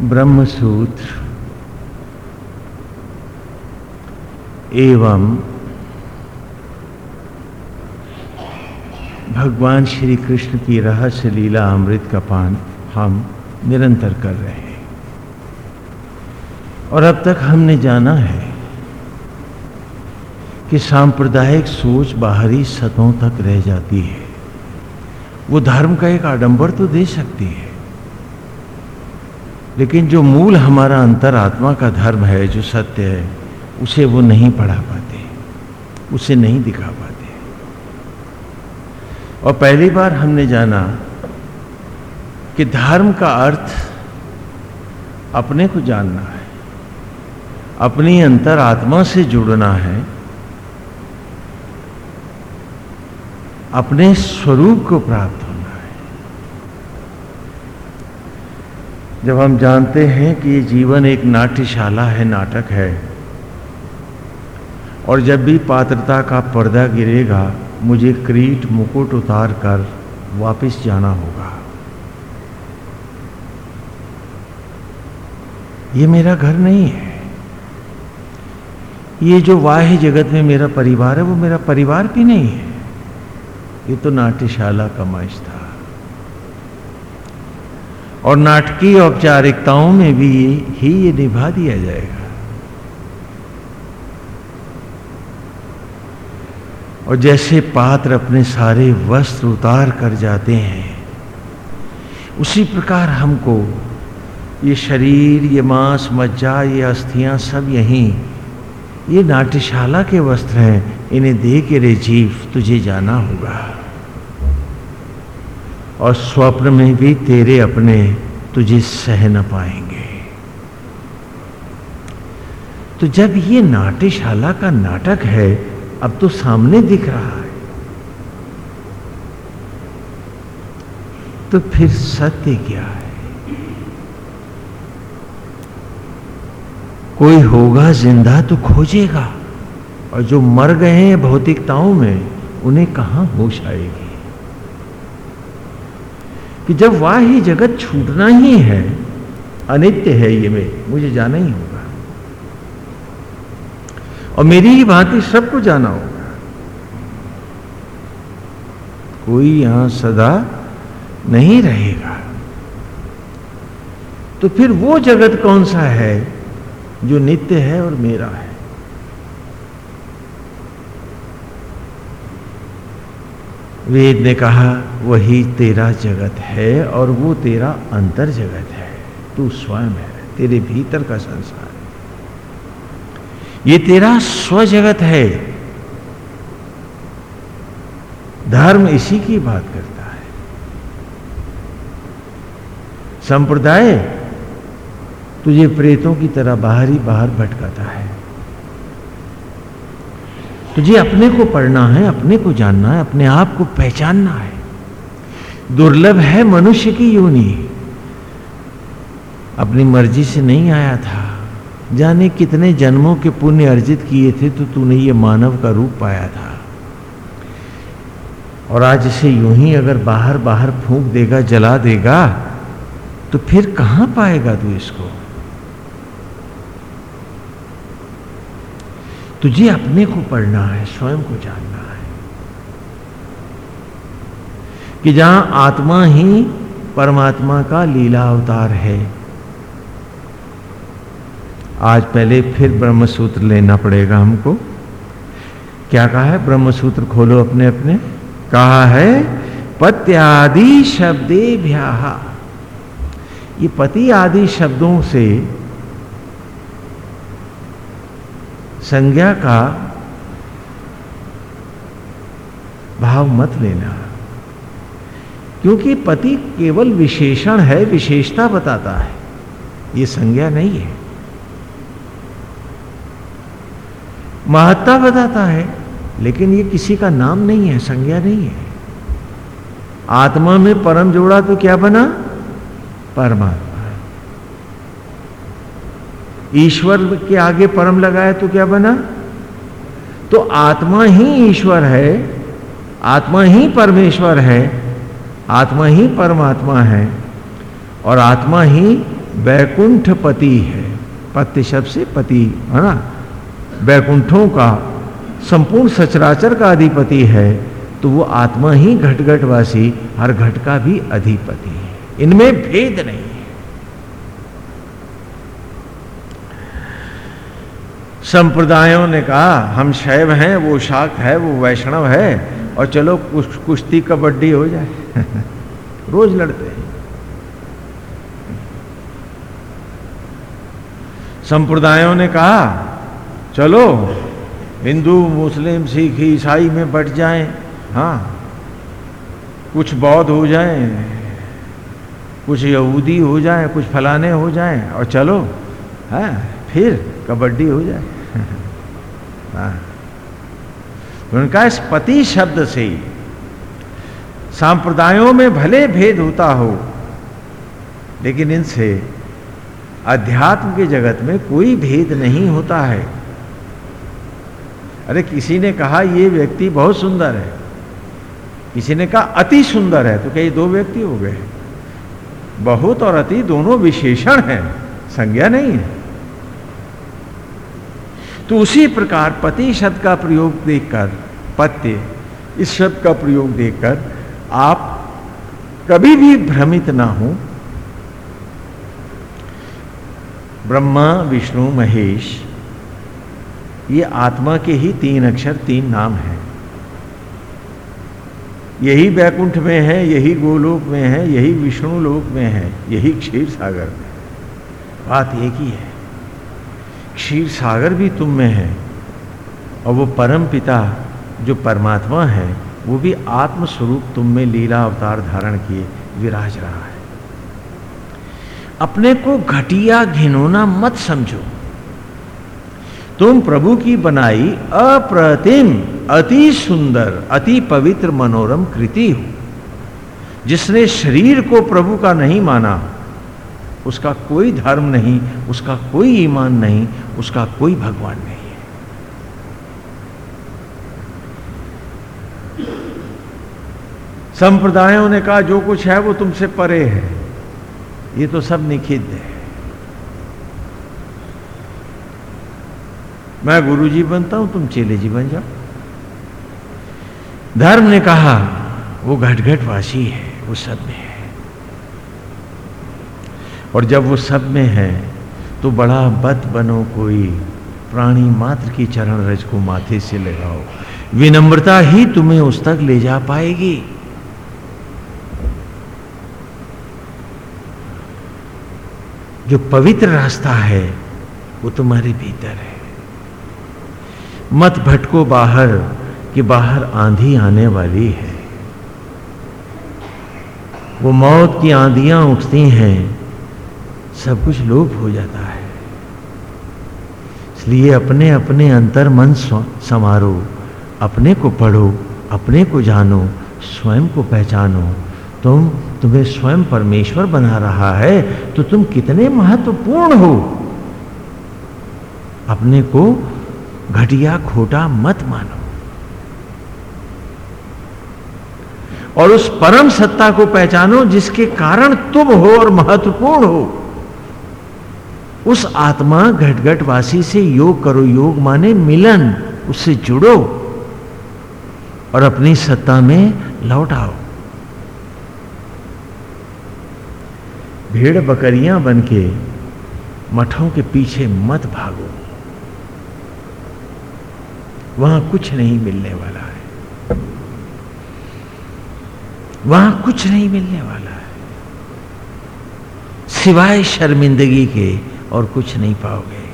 ब्रह्म सूत्र एवं भगवान श्री कृष्ण की रहस्य लीला अमृत का पान हम निरंतर कर रहे हैं। और अब तक हमने जाना है कि सांप्रदायिक सोच बाहरी सतहों तक रह जाती है। वो धर्म का एक आडंबर तो दे सकती है। लेकिन जो मूल हमारा अंतरात्मा का धर्म है, जो सत्य है, उसे वो नहीं पढ़ा पाते, उसे नहीं दिखा पाते। और पहली बार हमने जाना कि धर्म का अर्थ अपने को जानना है, अपनी अंतरात्मा से जुड़ना है, अपने स्वरूप को प्राप्त होना है जब हम जानते हैं कि ये जीवन एक नाट्यशाला है, नाटक है, और जब भी पात्रता का पर्दा गिरेगा, मुझे क्रीट मुकुट उतार कर वापिस जाना होगा। ये मेरा घर नहीं है। ये जो वाह्य जगत में मेरा परिवार है, वो मेरा परिवार भी नहीं है। ये तो नाट्यशाला का मंच था। और नाटकीय औपचारिकताओं में भी ही ये निभा दिया जाएगा। और जैसे पात्र अपने सारे वस्त्र उतार कर जाते हैं, उसी प्रकार हमको ये शरीर, ये मांस, मज्जा, ये अस्थियाँ सब यहीं, ये नाट्यशाला के वस्त्र हैं, इन्हें दे के रे जीव तुझे जाना होगा। और स्वप्न में भी तेरे अपने तुझे सह न पाएँगे। तो जब ये नाट्यशाला का नाटक है, अब तो सामने दिख रहा है। तो फिर सत्य क्या है? कोई होगा ज़िंदा तो खोजेगा, और जो मर गए हैं भौतिकताओं में, उन्हें कहाँ होश आएगी? कि जब वाह ही जगत छूटना ही है, अनित्य है ये में, मुझे जाना ही होगा। और मेरी ही भांति सबको जाना होगा। कोई यहाँ सदा नहीं रहेगा। तो फिर वो जगत कौन सा है जो नित्य है और मेरा है? वेद ने कहा, वही तेरा जगत है और वो तेरा अंतर जगत है। तू स्वयं है, तेरे भीतर का संसार ये तेरा स्व जगत है। धर्म इसी की बात करता है। संप्रदाय तुझे प्रेतों की तरह बाहर ही बाहर भटकाता है। तुझे अपने को पढ़ना है, अपने को जानना है, अपने आप को पहचानना है। दुर्लभ है मनुष्य की योनि। अपनी मर्ज़ी से नहीं आया था। जाने कितने जन्मों के पुण्य अर्जित किए थे तो तूने ये मानव का रूप पाया था। और आज इसे यूँ ही अगर बाहर बाहर फूंक देगा, जला देगा तो फिर कहाँ पाएगा तू इसको? तुझे अपने को पढ़ना है, स्वयं को जानना है। कि जहाँ आत्मा ही परमात्मा का लीला अवतार है। आज पहले फिर ब्रह्म सूत्र लेना पड़ेगा हमको। क्या कहा है? ब्रह्म सूत्र खोलो अपने अपने कहा है, पत्यादि शब्दे भ्याहा ये पति आदि शब्दों से संज्ञा का भाव मत लेना। क्योंकि पति केवल विशेषण है, विशेषता बताता है। ये संज्ञा नहीं है। महत्ता बताता है, लेकिन ये किसी का नाम नहीं है, संज्ञा नहीं है। आत्मा में परम जोड़ा तो क्या बना? परमात्मा। ईश्वर के आगे परम लगाया तो क्या बना? तो आत्मा ही ईश्वर है, आत्मा ही परमेश्वर है, आत्मा ही परमात्मा है, और आत्मा ही बैकुंठ पति है पत्य शब्द से पति, है ना? बैकुंठों का, संपूर्ण सचराचर का अधिपति है तो वो आत्मा ही घट घटवासी हर घट का भी अधिपति है। इनमें भेद नहीं है संप्रदायों ने कहा, हम शैव हैं, वो शाक है, वो वैष्णव है, और चलो कुछ, कुश्ती कबड्डी हो जाए। रोज लड़ते हैं। संप्रदायों ने कहा, चलो, हिंदू, मुस्लिम, सिख, ईसाई में बट जाएँ हाँ कुछ बौद्ध हो जाएँ, कुछ यहूदी हो जाएँ, कुछ फलाने हो जाएँ, और चलो, है, फिर कबड्डी हो जाए। हाँ। उनका इस पति शब्द से ही सांप्रदायों में भले भेद होता हो, लेकिन इनसे अध्यात्म के जगत में कोई भेद नहीं होता है। अरे, किसी ने कहा, ये व्यक्ति बहुत सुंदर है। किसी ने कहा, अति सुंदर है। तो कई दो व्यक्ति हो गए बहुत और अति दोनों विशेषण हैं, संज्ञा नहीं है। तो उसी प्रकार पति शब्द का प्रयोग देखकर, पत्य, इस शब्द का प्रयोग देखकर आप कभी भी भ्रमित ना हो। ब्रह्मा, विष्णु, महेश, ये आत्मा के ही तीन अक्षर, तीन नाम हैं। यही बैकुंठ में है, यही गोलोक में है, यही विष्णु लोक में है, यही क्षीर सागर में बात एक ही है। क्षीर सागर भी तुम में है, और वो परम पिता जो परमात्मा है, वो भी आत्म स्वरूप तुम में लीला अवतार धारण किए विराज रहा है। अपने को घटिया घिनौना मत समझो। तुम प्रभु की बनाई अप्रतिम, अति सुंदर, अति पवित्र मनोरम कृति हो, जिसने शरीर को प्रभु का नहीं माना उसका कोई धर्म नहीं, उसका कोई ईमान नहीं, उसका कोई भगवान नहीं है। संप्रदायों ने कहा, जो कुछ है वो तुमसे परे है। ये तो सब निखिद है। मैं गुरु जी बनता हूँ, तुम चेले जी बन जाओ। धर्म ने कहा, वो घट घट वासी है, वो सब में है। और जब वो सब में है तो बड़ा बद बनो कोई प्राणी मात्र की चरण रज को माथे से लगाओ। विनम्रता ही तुम्हें उस तक ले जा पाएगी। जो पवित्र रास्ता है, वो तुम्हारे भीतर है। मत भटको बाहर, कि बाहर आंधी आने वाली है। वो मौत की आंधियाँ उठती हैं सब कुछ लोप हो जाता है। इसलिए अपने अपने अंतर मन समारो अपने को पढ़ो, अपने को जानो, स्वयं को पहचानो। तुम तुम्हें स्वयं परमेश्वर बना रहा है तो तुम कितने महत्वपूर्ण हो। अपने को घटिया खोटा मत मानो। और उस परम सत्ता को पहचानो जिसके कारण तुम हो और महत्वपूर्ण हो। उस आत्मा घट वासी से योग करो, योग माने मिलन, उससे जुड़ो और अपनी सत्ता में लौट आओ। भेड़ बकरियाँ बन के मठों के पीछे मत भागो। वहाँ कुछ नहीं मिलने वाला है। वहाँ कुछ नहीं मिलने वाला है। सिवाय शर्मिंदगी के और कुछ नहीं पाओगे।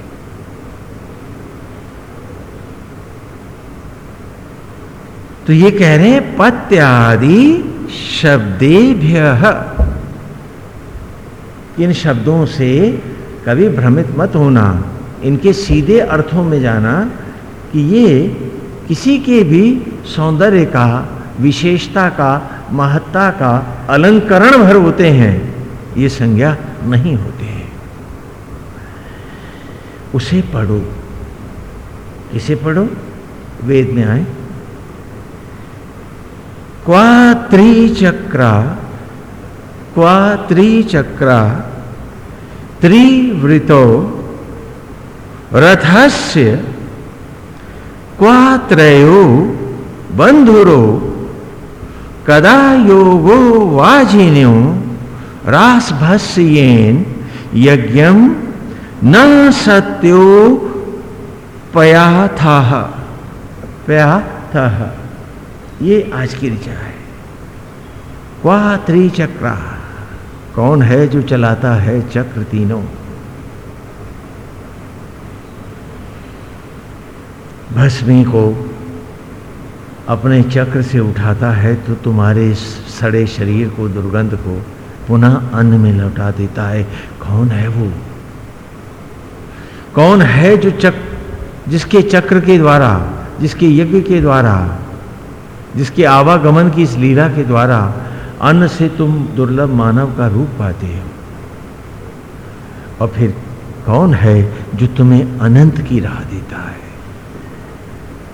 तो ये कह रहे हैं, पत्यादि शब्देभ्य। इन शब्दों से कभी भ्रमित मत होना, इनके सीधे अर्थों में जाना कि ये किसी के भी सौंदर्य का, विशेषता का, महत्ता का अलंकरण भर होते हैं, ये संज्ञा नहीं होते हैं। उसे पढ़ो। इसे पढ़ो, वेद में आए। क्वा त्रिचक्रा क्वा त्रिचक्रा त्रिवृतो, रथस्य, क्वात्रयो बंधुरो कदा योगो वाजिन्यो, रासभस्येन यज्ञम न सत्यो पया था पया था ये आज की ऋचा है। क्वा त्रिचक्रा? कौन है जो चलाता है चक्र तीनों? भस्मी को अपने चक्र से उठाता है तो तुम्हारे सड़े शरीर को दुर्गंध को पुनः अन्न में लौटा देता है। कौन है वो? कौन है जो चक्र जिसके चक्र के द्वारा, जिसके यज्ञ के द्वारा, जिसके आवागमन की इस लीला के द्वारा अन्न से तुम दुर्लभ मानव का रूप पाते हो? और फिर कौन है जो तुम्हें अनंत की राह देता है?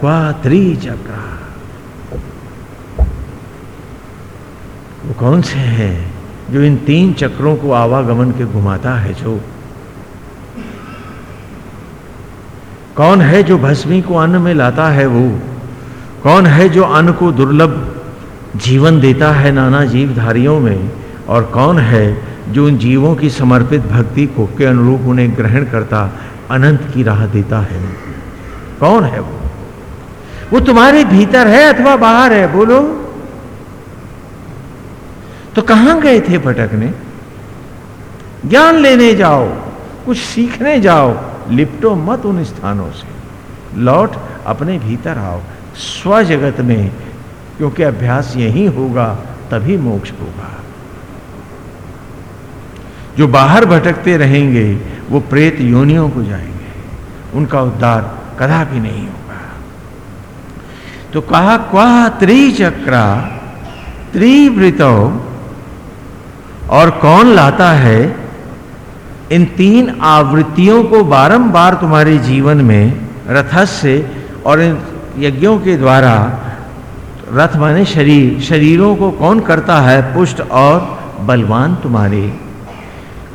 क्वा त्रिचक्रा वो कौन से हैं जो इन तीन चक्रों को आवागमन के घुमाता है जो कौन है जो भस्मी को अन्न में लाता है वो? कौन है जो अन्न को दुर्लभ जीवन देता है नाना जीवधारियों में? और कौन है जो उन जीवों की समर्पित भक्ति को के अनुरूप उन्हें ग्रहण करता, अनंत की राह देता है? कौन है वो? वो तुम्हारे भीतर है अथवा बाहर है? बोलो। तो कहाँ गए थे भटकने? ज्ञान लेने जाओ, कुछ सीखने जाओ लिपटो मत उन स्थानों से। लौट अपने भीतर आओ। स्व जगत में, क्योंकि अभ्यास यही होगा, तभी मोक्ष होगा। जो बाहर भटकते रहेंगे, वो प्रेत योनियों को जाएँगे। उनका उद्धार कदापि नहीं होगा। तो कहा क्वा त्रिचक्रा, त्रिवृत, और कौन लाता है? इन तीन आवृत्तियों को बारंबार तुम्हारे जीवन में रथस से और इन यज्ञों के द्वारा रथ माने शरीर शरीरों को कौन करता है पुष्ट और बलवान तुम्हारे?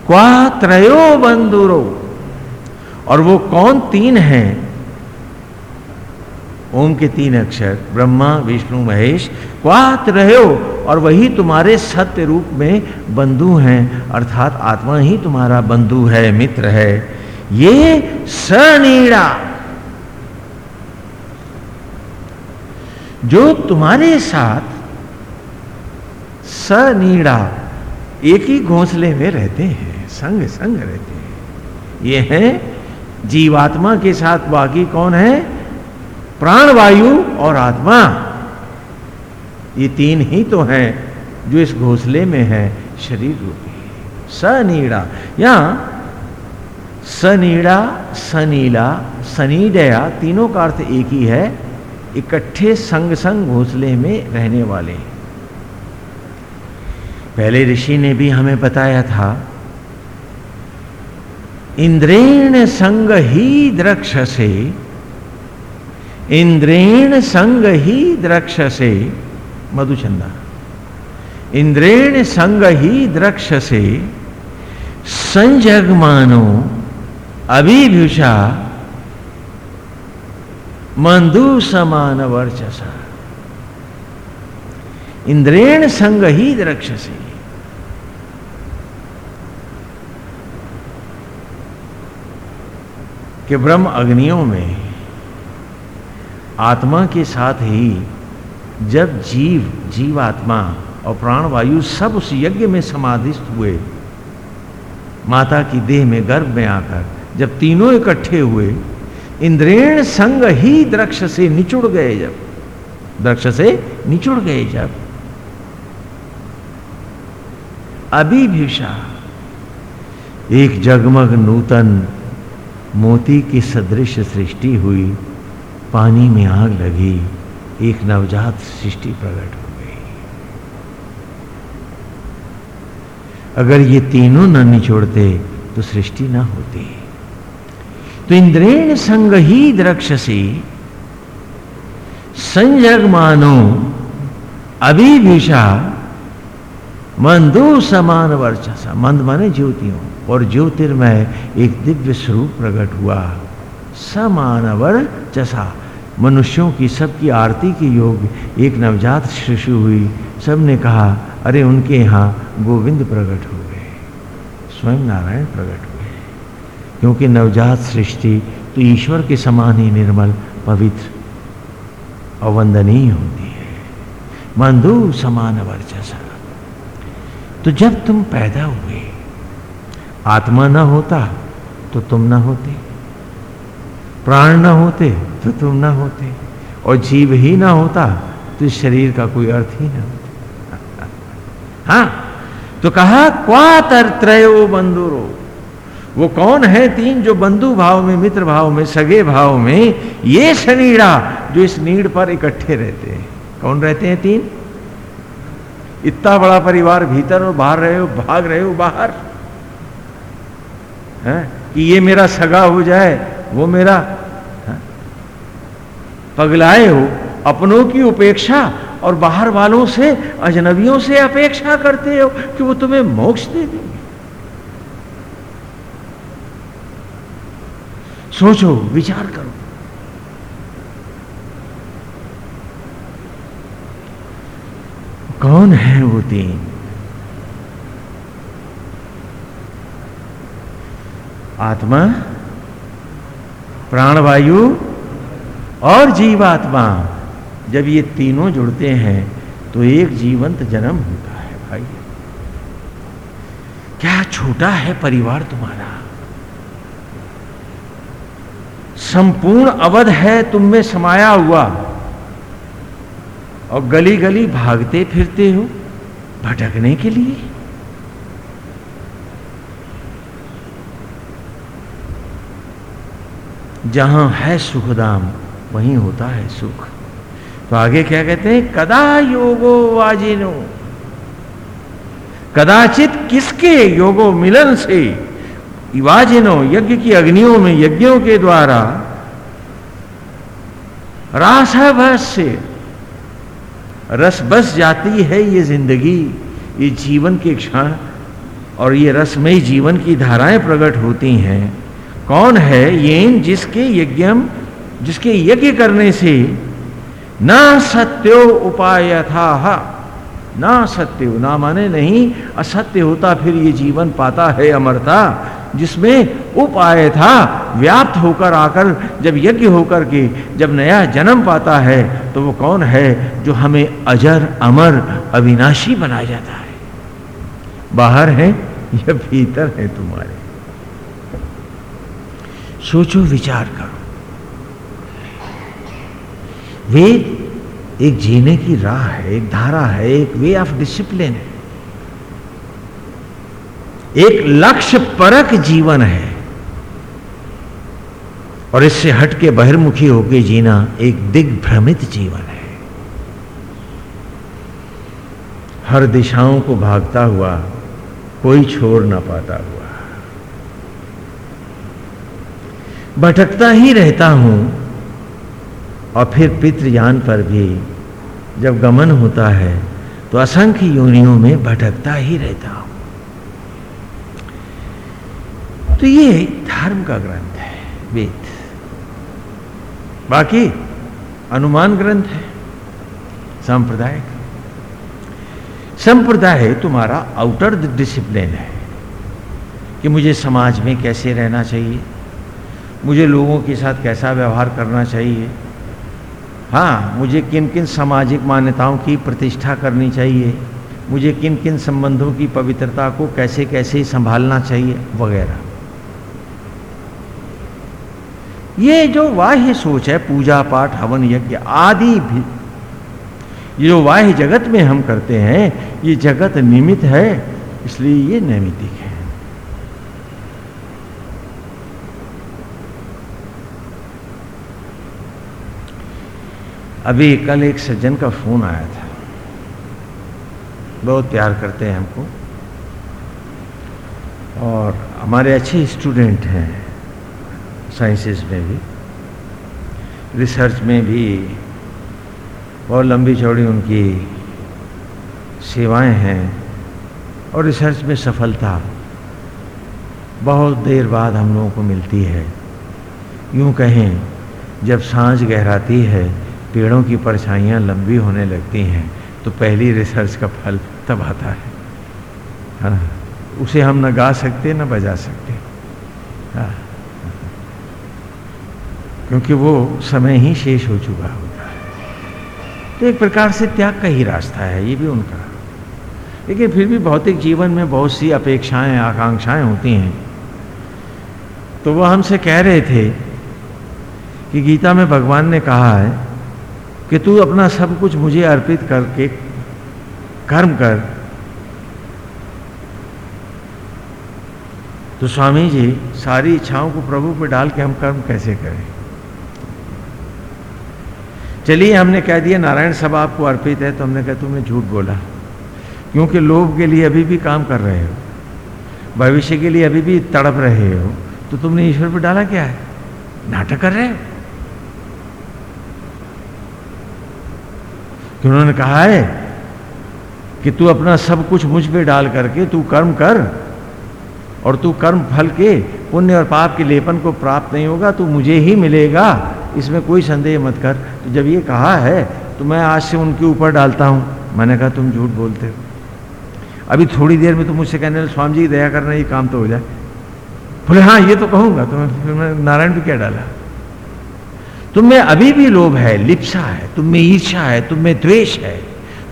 क्वा त्रयो बंदुरो और वो कौन तीन हैं ओम के तीन अक्षर, ब्रह्मा, विष्णु, महेश, क्वात रहो, और वही तुम्हारे सत्य रूप में बंधु हैं, अर्थात आत्मा ही तुम्हारा बंधु है, मित्र है। ये सनीड़ा जो तुम्हारे साथ सनीड़ा एक ही घोंसले में रहते हैं संग संग रहते हैं। ये हैं जीवात्मा के साथ बाकी कौन है? प्राणवायु और आत्मा। ये तीन ही तो हैं जो इस घोसले में है, शरीर रूपी। सनीड़ा। यहाँ सनीड़ा, सनीला सनीडया तीनों का अर्थ एक ही है, इकट्ठे संग संग घोसले में रहने वाले। पहले ऋषि ने भी हमें बताया था, इंद्रेण संग ही द्रक्ष से इंद्रेण संग ही द्रक्ष से मधुचंदा। इंद्रेण संग ही द्रक्ष से संजग मानो अभिभूषा मंदु समान वर्चसा इंद्रेण संग ही द्रक्ष से कि ब्रह्म अग्नियों में आत्मा के साथ ही जब जीव, जीवात्मा और प्राणवायु सब उस यज्ञ में समाधिस्थ हुए, माता की देह में गर्भ में आकर जब तीनों इकट्ठे हुए, इंद्रेण संग ही दृक्ष से निचुड़ गए जब दृक्ष से निचुड़ गए जब। अभिभिषा, एक जगमग नूतन मोती की सदृश सृष्टि हुई। पानी में आग लगी, एक नवजात सृष्टि प्रकट हो गई। अगर ये तीनों न निचोड़ते तो सृष्टि ना होती। तो इंद्रेण संग ही द्रक्षसी संजग मानो अभिभिषा, मंदु समान वर्चसा। मंद माने ज्योतियों, और ज्योतिर्मय एक दिव्य स्वरूप प्रकट हुआ समानवर चसा मनुष्यों की सबकी आरती के योग, एक नवजात शिशु हुई। सबने कहा, अरे, उनके यहाँ गोविंद प्रकट हो गए। स्वयं नारायण प्रकट हुए। क्योंकि नवजात सृष्टि तो ईश्वर के समान ही निर्मल, पवित्र, अवंदनीय होती है। मंदु समान वर्चसा तो जब तुम पैदा हुए, आत्मा न होता तो तुम न होते। प्राण ना होते तो तुम ना होते और जीव ही ना होता तो इस शरीर का कोई अर्थ ही ना होता। हाँ तो कहा, क्वातर त्रयो बंधुरो। वो कौन है तीन जो बंधु भाव में, मित्र भाव में, सगे भाव में, ये शनीड़ा जो इस नीड़ पर इकट्ठे रहते हैं? कौन रहते हैं तीन? इतना बड़ा परिवार भीतर और बाहर रहे हो, भाग रहे हो बाहर? है? कि ये मेरा सगा हो जाए वो मेरा पगलाए हो, अपनों की उपेक्षा और बाहर वालों से, अजनबियों से अपेक्षा करते हो कि वो तुम्हें मोक्ष दे देंगे। सोचो, विचार करो। कौन है वो तीन आत्मा प्राणवायु और जीवात्मा, जब ये तीनों जुड़ते हैं तो एक जीवंत जन्म होता है भाई। क्या छोटा है परिवार तुम्हारा? संपूर्ण अवध है, तुम में समाया हुआ। और गली गली भागते फिरते हो, भटकने के लिए। जहाँ है सुखदाम, वहीं होता है सुख। तो आगे क्या कहते हैं? कदा योगो वाजिनो। कदाचित किसके योगो मिलन से वाजिनो, यज्ञ की अग्नियों में, यज्ञों के द्वारा रास से रस बस जाती है ये ज़िंदगी, ये जीवन के क्षण, और ये रसमय जीवन की धाराएँ प्रकट होती हैं। कौन है ये जिसके यज्ञ जिसके यज्ञ करने से? ना सत्यो उपाय था ना सत्य, ना माने नहीं, असत्य होता फिर ये जीवन पाता है अमरता, जिसमें उपाय था व्याप्त होकर आकर, जब यज्ञ होकर के, जब नया जन्म पाता है तो वो कौन है जो हमें अजर, अमर, अविनाशी बनाया जाता है? बाहर है या भीतर है तुम्हारे? सोचो, विचार करो। वेद एक जीने की राह है, एक धारा है, एक वे ऑफ़ डिसिप्लिन है। एक लक्ष्य परक जीवन है। और इससे हट के बहिर्मुखी होकर जीना एक दिग्भ्रमित जीवन है। हर दिशाओं को भागता हुआ कोई छोड़ ना पाता हुआ। भटकता ही रहता हूँ। और फिर पितृयान पर भी जब गमन होता है तो असंख्य योनियों में भटकता ही रहता हूँ। तो ये धर्म का ग्रंथ है, वेद। बाकी अनुमान ग्रंथ है सांप्रदायिक संप्रदाय तुम्हारा आउटर डिसिप्लिन है कि मुझे समाज में कैसे रहना चाहिए? मुझे लोगों के साथ कैसा व्यवहार करना चाहिए? हाँ मुझे किन किन सामाजिक मान्यताओं की प्रतिष्ठा करनी चाहिए? मुझे किन किन संबंधों की पवित्रता को कैसे कैसे संभालना चाहिए? वगैरह। ये जो वाह्य सोच है, पूजा पाठ, हवन यज्ञ आदि भी, ये जो वाह्य जगत में हम करते हैं, ये जगत निमित है, इसलिए ये नैमितिक है। अभी कल एक सज्जन का फ़ोन आया था। बहुत प्यार करते हैं हमको। और हमारे अच्छे स्टूडेंट हैं, साइंसेस में भी। रिसर्च में भी बहुत लंबी चौड़ी उनकी सेवाएँ हैं। और रिसर्च में सफलता बहुत देर बाद हम लोगों को मिलती है। यूँ कहें, जब साँझ गहराती है पेड़ों की परछाइयाँ लंबी होने लगती हैं तो पहली रिसर्च का फल तब आता है। हाँ उसे हम न गा सकते, न बजा सकते। हाँ। क्योंकि वो समय ही शेष हो चुका होता है। तो एक प्रकार से त्याग का ही रास्ता है, ये भी उनका। लेकिन फिर भी भौतिक जीवन में बहुत सी अपेक्षाएँ, आकांक्षाएँ होती हैं। तो वह हमसे कह रहे थे कि गीता में भगवान ने कहा है कि तू अपना सब कुछ मुझे अर्पित करके कर्म कर। तो स्वामी जी, सारी इच्छाओं को प्रभु पर डाल के हम कर्म कैसे करें? चलिए, हमने कह दिया, नारायण सब आपको अर्पित है तो हमने कहा, तुमने झूठ बोला। क्योंकि लोभ के लिए अभी भी काम कर रहे हो। भविष्य के लिए अभी भी तड़प रहे हो। तो तुमने ईश्वर पर डाला क्या है? नाटक कर रहे हो? कि उन्होंने कहा है कि तू अपना सब कुछ मुझ पे डाल करके तू कर्म कर और तू कर्म फल के पुण्य और पाप के लेपन को प्राप्त नहीं होगा तू मुझे ही मिलेगा। इसमें कोई संदेह मत कर। तो जब ये कहा है तो मैं आज से उनके ऊपर डालता हूँ। मैंने कहा तुम झूठ बोलते हो। अभी थोड़ी देर में तो मुझसे कहने लगे स्वामी जी दया करना ये काम तो हो जाए। बोले हाँ ये तो कहूँगा। तो मैं, नारायण भी क्या डाला? तुम में अभी भी लोभ है, लिप्सा है तुम में ईर्षा है तुम में द्वेष है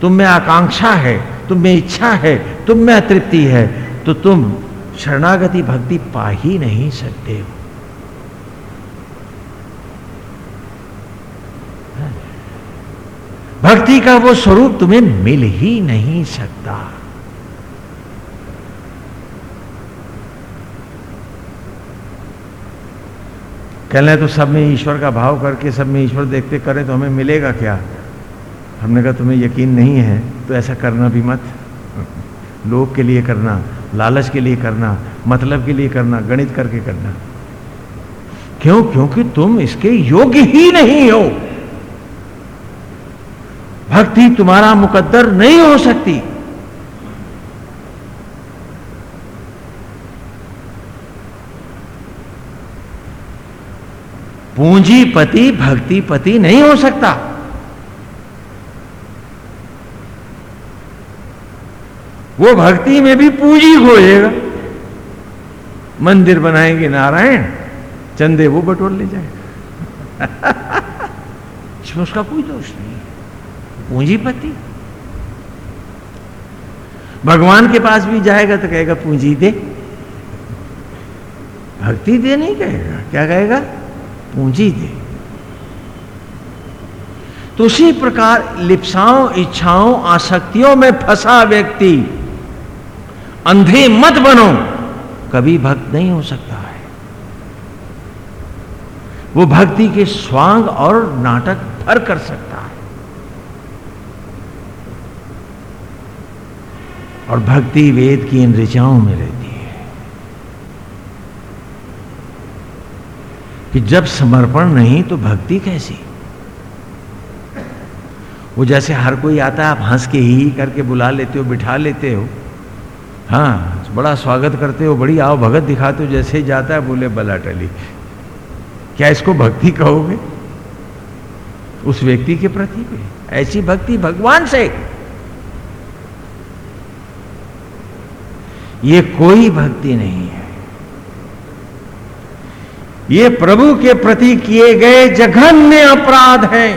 तुम में आकांक्षा है तुम में इच्छा है तुम में अतृप्ति है तो तुम शरणागति भक्ति पा ही नहीं सकते हो। भक्ति का वो स्वरूप तुम्हें मिल ही नहीं सकता। कहने तो सब में ईश्वर का भाव करके, सब में ईश्वर देखते करें तो हमें मिलेगा क्या? हमने कहा, तुम्हें यकीन नहीं है तो ऐसा करना भी मत। लोग के लिए करना, लालच के लिए करना मतलब के लिए करना, गणित करके करना। क्यों? क्योंकि तुम इसके योग्य ही नहीं हो। भक्ति तुम्हारा मुकद्दर नहीं हो सकती। पूंजीपति भक्तिपति नहीं हो सकता। वो भक्ति में भी पूंजी खोजेगा। मंदिर बनाएँगे नारायण, चंदे वो बटोर ले जाएगा। इसमें उसका कोई दोष नहीं पूंजीपति भगवान के पास भी जाएगा तो कहेगा, पूंजी दे। भक्ति दे नहीं कहेगा। क्या कहेगा? पूंजी दे। तो उसी प्रकार लिप्साओं, इच्छाओं, आसक्तियों में फंसा व्यक्ति, अंधे मत बनो, कभी भक्त नहीं हो सकता है। वो भक्ति के स्वांग और नाटक भर कर सकता है। और भक्ति वेद की इन ऋचाओं में रहती है कि जब समर्पण नहीं तो भक्ति कैसी? वो जैसे हर कोई आता है, आप हंस के ही करके बुला लेते हो, बिठा लेते हो। हाँ बड़ा स्वागत करते हो, बड़ी आओ, भगत दिखाते हो, जैसे ही जाता है, बोले, बला टली। क्या इसको भक्ति कहोगे? उस व्यक्ति के प्रति भी। ऐसी भक्ति भगवान से। ये कोई भक्ति नहीं है। ये प्रभु के प्रति किए गए जघन्य अपराध हैं।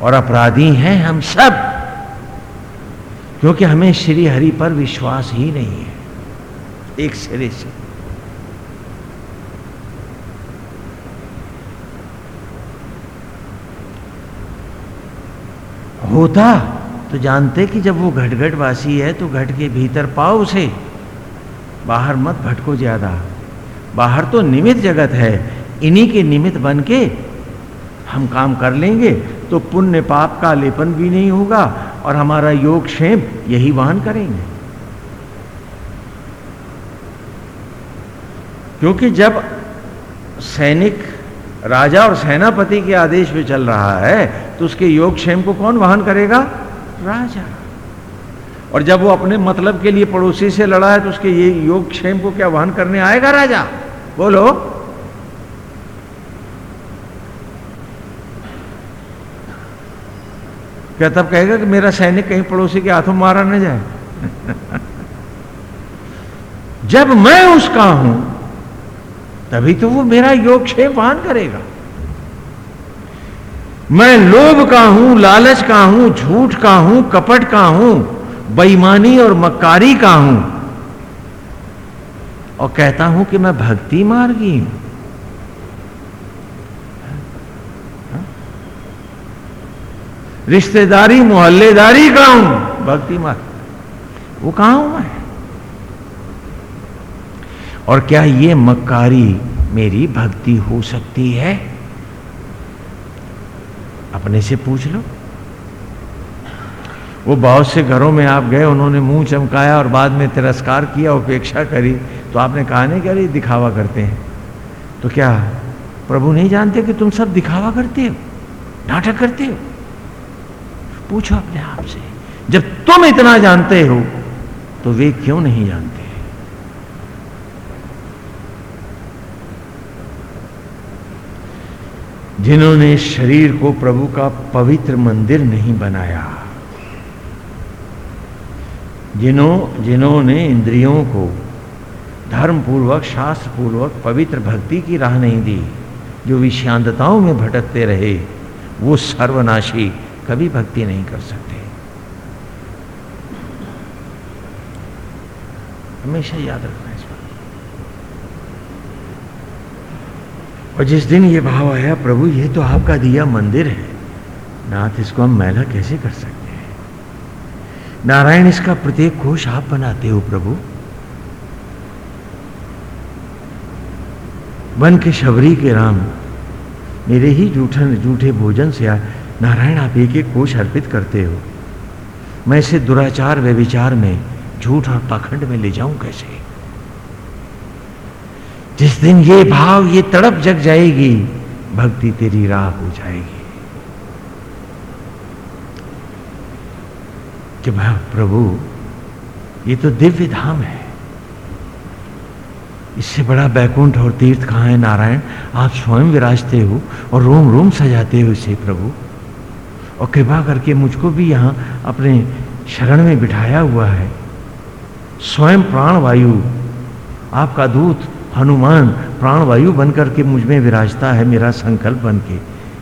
और अपराधी हैं हम सब, क्योंकि हमें श्री हरि पर विश्वास ही नहीं है, एक सिरे से। होता तो जानते कि जब वो घटघट वासी है तो घट के भीतर पाओ उसे बाहर मत भटको ज़्यादा। बाहर तो निमित जगत है, इन्हीं के निमित्त बन के हम काम कर लेंगे तो पुण्य पाप का लेपन भी नहीं होगा और हमारा योग क्षेम यही वहन करेंगे। क्योंकि जब सैनिक राजा और सेनापति के आदेश पे चल रहा है तो उसके योग क्षेम को कौन वहन करेगा? राजा। और जब वो अपने मतलब के लिए पड़ोसी से लड़ा है तो उसके ये योग क्षेम को क्या वहन करने आएगा राजा? बोलो। क्या तब कहेगा कि मेरा सैनिक कहीं पड़ोसी के हाथों मारा न जाए? जब मैं उसका हूँ, तभी तो वो मेरा योगक्षेम वहन करेगा। मैं लोभ का हूँ, लालच का हूँ, झूठ का हूँ, कपट का हूँ, बेईमानी और मक्कारी का हूँ और कहता हूँ कि मैं भक्ति मार्गी हूँ। रिश्तेदारी, मोहल्लेदारी का हूँ। भक्ति मार्ग। वो कहा हूँ? मैं और क्या ये मक्कारी मेरी भक्ति हो सकती है? अपने से पूछ लो। वो बहुत से घरों में आप गए, उन्होंने मुँह चमकाया और बाद में तिरस्कार किया, उपेक्षा करी। तो आपने कहा नहीं क्या दिखावा करते हैं। तो क्या प्रभु नहीं जानते कि तुम सब दिखावा करते हो? नाटक करते हो? पूछो अपने आप से, जब तुम इतना जानते हो तो वे क्यों नहीं जानते? जिन्होंने शरीर को प्रभु का पवित्र मंदिर नहीं बनाया जिन्हों जिन्होंने इंद्रियों को धर्म पूर्वक शास्त्र पूर्वक पवित्र भक्ति की राह नहीं दी। जो विषांतताओं में भटकते रहे, वो सर्वनाशी, कभी भक्ति नहीं कर सकते। हमेशा याद रखना इस बात और जिस दिन ये भाव आया, प्रभु, ये तो आपका दिया मंदिर है। नाथ, इसको हम मैला कैसे कर सकते हैं? नारायण, इसका प्रत्येक कोष आप बनाते हो प्रभु। बन के शबरी के राम, मेरे ही जूठन, जूठे भोजन से नारायण आप एक एक कोश अर्पित करते हो। मैं इसे दुराचार व विचार में, झूठ और पाखंड में ले जाऊँ कैसे? जिस दिन ये भाव, ये तड़प जग जाएगी, भक्ति तेरी राह हो जाएगी। कि प्रभु, ये तो दिव्य धाम है। इससे बड़ा बैकुंठ और तीर्थ कहाँ है नारायण, आप स्वयं विराजते हो और रोम रोम सजाते हो इसे प्रभु। और कृपा करके मुझको भी यहाँ अपने शरण में बिठाया हुआ है। स्वयं प्राण वायु आपका दूत हनुमान प्राण वायु बनकर के मुझमें विराजता है मेरा संकल्प बन के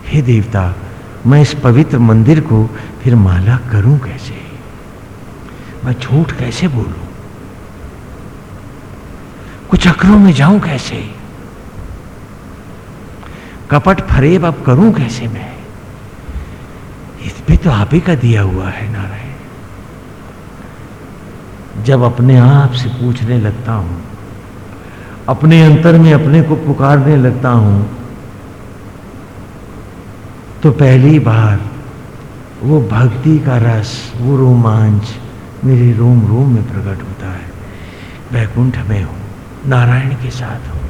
हे देवता, मैं इस पवित्र मंदिर को फिर माला करूँ कैसे? मैं झूठ कैसे बोलूँ? कुछ अकरों में जाऊँ कैसे? कपट फरेब अब करूँ कैसे मैं? इस भी तो आप ही का दिया हुआ है नारायण। जब अपने आप से पूछने लगता हूँ, अपने अंतर में अपने को पुकारने लगता हूँ तो पहली बार वो भक्ति का रस, वो रोमांच मेरे रोम रोम में प्रकट होता है। वैकुंठ में हूँ। नारायण के साथ हूँ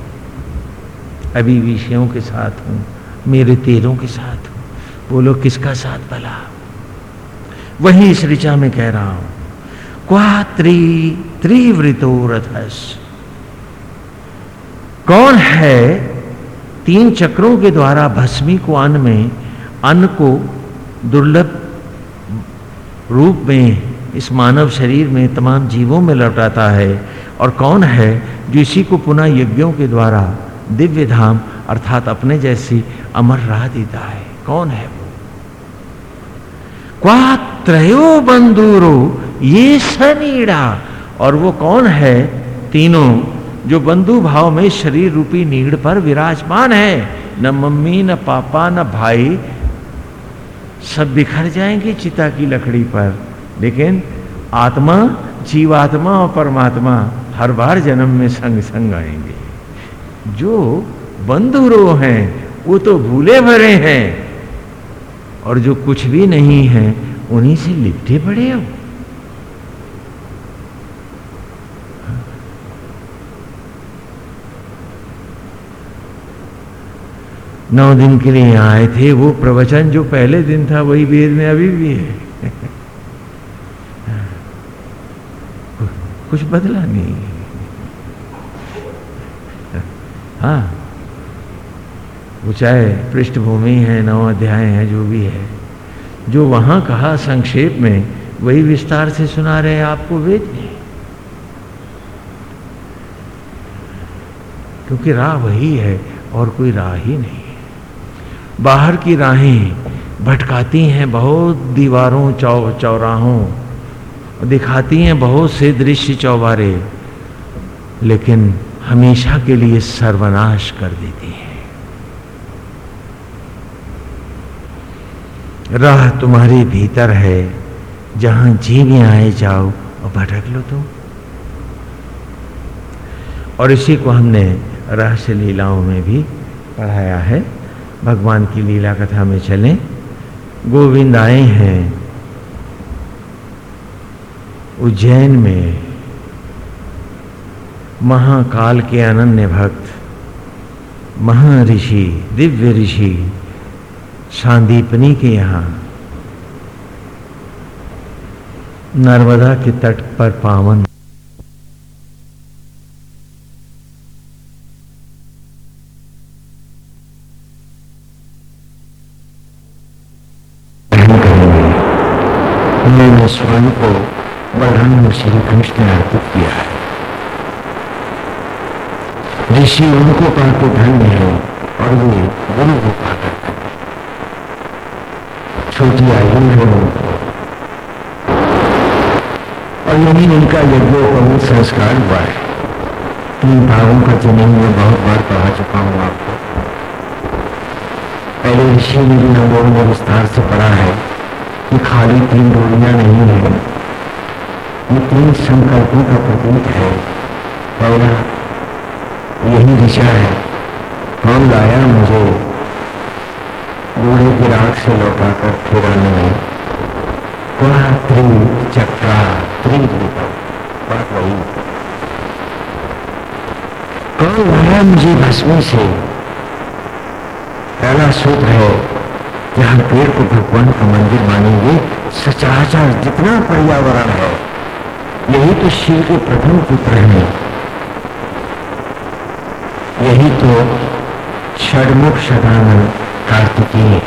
अभी विषयों के साथ हूँ, मेरे तेरों के साथ हूँ। बोलो, किसका साथ भला? वही इस ऋचा में कह रहा हूँ। क्वा त्रि त्रिवृतो रथस? कौन है तीन चक्रों के द्वारा भस्मी को अन्न में, अन्न को दुर्लभ रूप में, इस मानव शरीर में तमाम जीवों में लौटाता है? और कौन है जो इसी को पुनः यज्ञों के द्वारा दिव्य धाम अर्थात अपने जैसी अमर राह देता है। कौन है वो? क्वा त्रयो बंधुरो, ये सनीड़ा। और वो कौन है? तीनों, जो बंधु भाव में शरीर रूपी नीड़ पर विराजमान है। न मम्मी, न पापा, न भाई, सब बिखर जाएँगे चिता की लकड़ी पर। लेकिन आत्मा, जीवात्मा और परमात्मा हर बार जन्म में संग संग आएँगे। जो बंधुरो हैं, वो तो भूले भरे हैं। और जो कुछ भी नहीं है, उन्हीं से लिपटे पड़े हो। नौ दिन के लिए आए थे, वो प्रवचन जो पहले दिन था, वही वेद में अभी भी है। कुछ बदला नहीं। हाँ। वो चाहे पृष्ठभूमि है, नौ अध्याय है, जो भी है। जो वहाँ कहा संक्षेप में, वही विस्तार से सुना रहे हैं आपको वेद में। क्योंकि राह वही है और कोई राह ही नहीं है। बाहर की राहें भटकाती हैं बहुत दीवारों, चौ, चौराहों। दिखाती हैं बहुत से दृश्य चौबारे, लेकिन हमेशा के लिए सर्वनाश कर देती है। राह तुम्हारे भीतर है, जहाँ जी में आए जाओ और भटक लो तुम। और इसी को हमने रहस्य लीलाओं में भी पढ़ाया है। भगवान की लीला कथा में चलें। गोविंद आए हैं उज्जैन में महाकाल के अनन्य भक्त महर्षि दिव्य ऋषि शांदीपनी के यहाँ नर्मदा के तट पर पावन ऋषि उनको पाके धन्य है और वे गुरु को छोटी आयु है। उनको और यही उनका यज्ञोपवीत संस्कार हुआ है। तीन भागों का चुनाव मैं बहुत बार पढ़ा चुका हूँ आपको। पहले ऋषि ने भी हम लोगों ने विस्तार से पढ़ा है कि खाली तीन डोरियाँ नहीं है। ये तीन संकल्पों का प्रतीक है पहला यही दिशा है। कौन लाया मुझे। बूढ़े की राख से लौटाकर फिराने में। त्रि चक्रा त्रि बात वही कौन लाया मुझे भस्मी से? पहला सूत्र है, जहाँ पेड़ को भगवान का मंदिर मानेंगे, सचराचर जितना पर्यावरण है। यही तो शिव के प्रथम पुत्र हैं। यही तो षडमुख सदानंद कार्तिकीय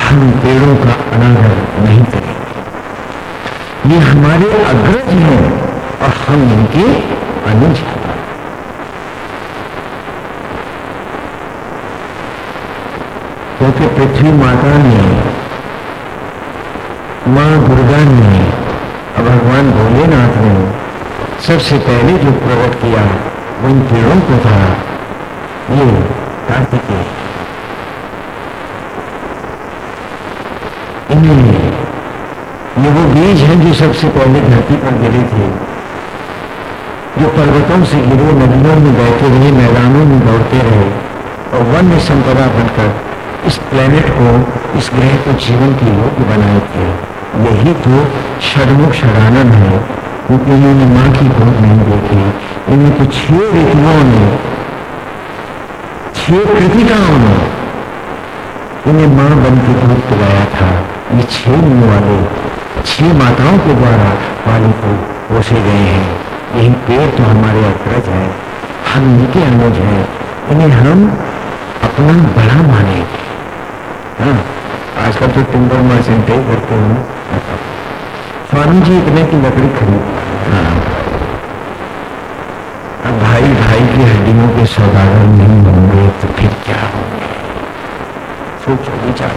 हम पेड़ों का अनादर नहीं करेंगे। ये हमारे अग्रज हैं और हम इनके अनुज हैं। क्योंकि पृथ्वी माता ने, माँ दुर्गा ने और भगवान भोलेनाथ ने सबसे पहले जो प्रकट किया वो इन पेड़ों को था ये कार्तिकेय इन्हें ये वो बीज हैं जो सबसे पहले धरती पर गिरे थे जो पर्वतों से गिरे नदियों में बहते रहे मैदानों में दौड़ते रहे और वन्य संपदा बनकर इस प्लेनेट को इस ग्रह को जीवन के योग्य बनाए थे यही तो षडमुख षडानंद है। क्योंकि इन्होंने माँ की गोद नहीं देखी इन्हें तो छह ऋतुओं ने, छह कृतिकाओं ने इन्हें माँ बन के दूध पिलाया था। ये छह मुँह वाले, छह माताओं के द्वारा पाली को पोसे गए हैं। यही पेड़ तो हमारे अग्रज है। हम इनके अनुज हैं। इन्हें हम अपना बड़ा माने। हाँ आजकल तो टिम्बर मर्चेंट करते हैं। स्वामी जी, इतने की लकड़ी खरीद अब भाई भाई की हड्डियों के सौदागर नहीं होंगे तो फिर क्या होंगे? सोचो, विचार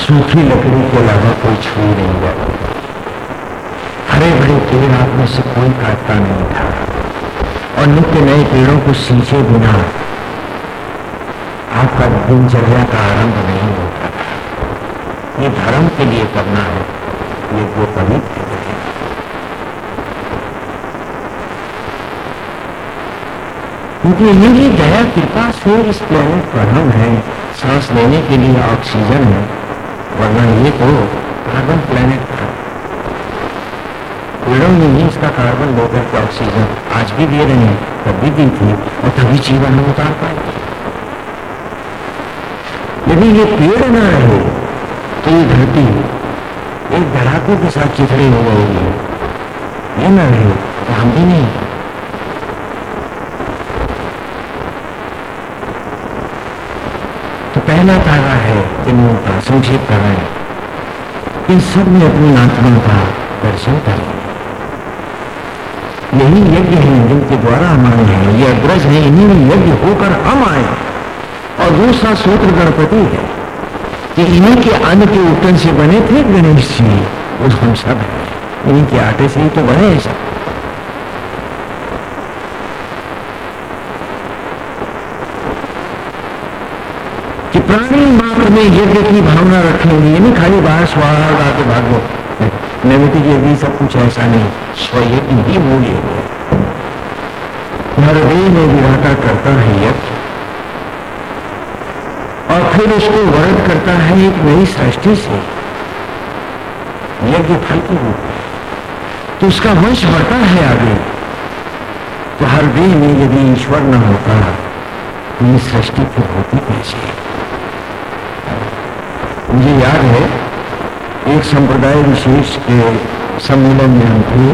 सूखी लकड़ी के अलावा कोई छू नहीं जाता हरे भरे पेड़ आप में से कोई काटता नहीं था। और नित्य नए पेड़ों को सींचे बिना आपका दिनचर्या का आरंभ नहीं था ये धर्म के लिए करना है, ये वो है क्योंकि इन्हीं दया, कृपा से इस प्लेनेट पर हम हैं, सांस लेने के लिए ऑक्सीजन है, वरना ये तो कार्बन प्लेनेट था। पेड़ों ने ही इसका कार्बन लेकर के ऑक्सीजन आज भी दे रहे हैं तब भी दी थी, और तभी जीवन हम उतार पाए। यदि ये पेड़ ना रहे ये धरती डाकू के साथ चिथड़े हो गए होंगे। ये न रहे तो हम भी नहीं। तो पहला तारा है जिन्हों का, संक्षेप कर रहे इन सब में अपनी आत्मा का दर्शन करें यही यज्ञ है जिनके द्वारा हम आए हैं। ये अग्रज है, इन्हीं यज्ञ होकर हम आए और दूसरा सूत्र गणपति है। कि इन्हीं के अन्न के उत्तन से बने थे गणेश जी। वो हम सब इन्हीं के आटे से ही तो बने हैं सब। कि प्राणी मात्र में यज्ञ की भावना रखेंगे, नहीं खाली बाहर स्वाहा के भागो। नैमितिक यज्ञ सब कुछ ऐसा नहीं स्वयज्ञ ही मूल यज्ञ हृदय में विराटा करता है यज्ञ। और फिर उसको वर्ण करता है एक नई सृष्टि से। यज्ञ फल के रूप तो उसका वंश बढ़ता है आगे। तो हर देह में यदि ईश्वर न होता तो ये सृष्टि फिर होती कैसे? मुझे याद है, एक संप्रदाय विशेष के सम्मेलन में हम थे।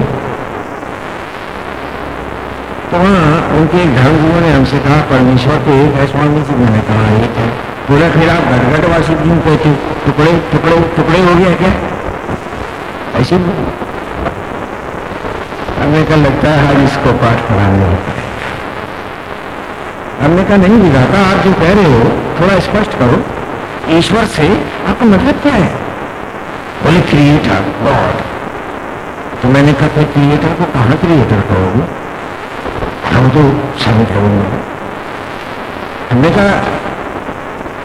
तो वहाँ उनके धर्मगुरु ने हमसे कहा, परमेश्वर तो एक है, स्वामी जी, मैंने कहा, एक है। बोला, फिर आप घटघटवासी क्यों कहते टुकड़े टुकड़े टुकड़े हो गया क्या? ऐसे हमने कहा, लगता है आज इसको पाठ पढ़ाने हमने कहा, नहीं विधाता, आप जो कह रहे हो, थोड़ा स्पष्ट करो। ईश्वर से आपका मतलब क्या है? बोले क्रिएटर गॉड। तो मैंने कहा, फिर क्रिएटर को कहा क्रिएटर कहोगे? हम तो समझ रहे हमने कहा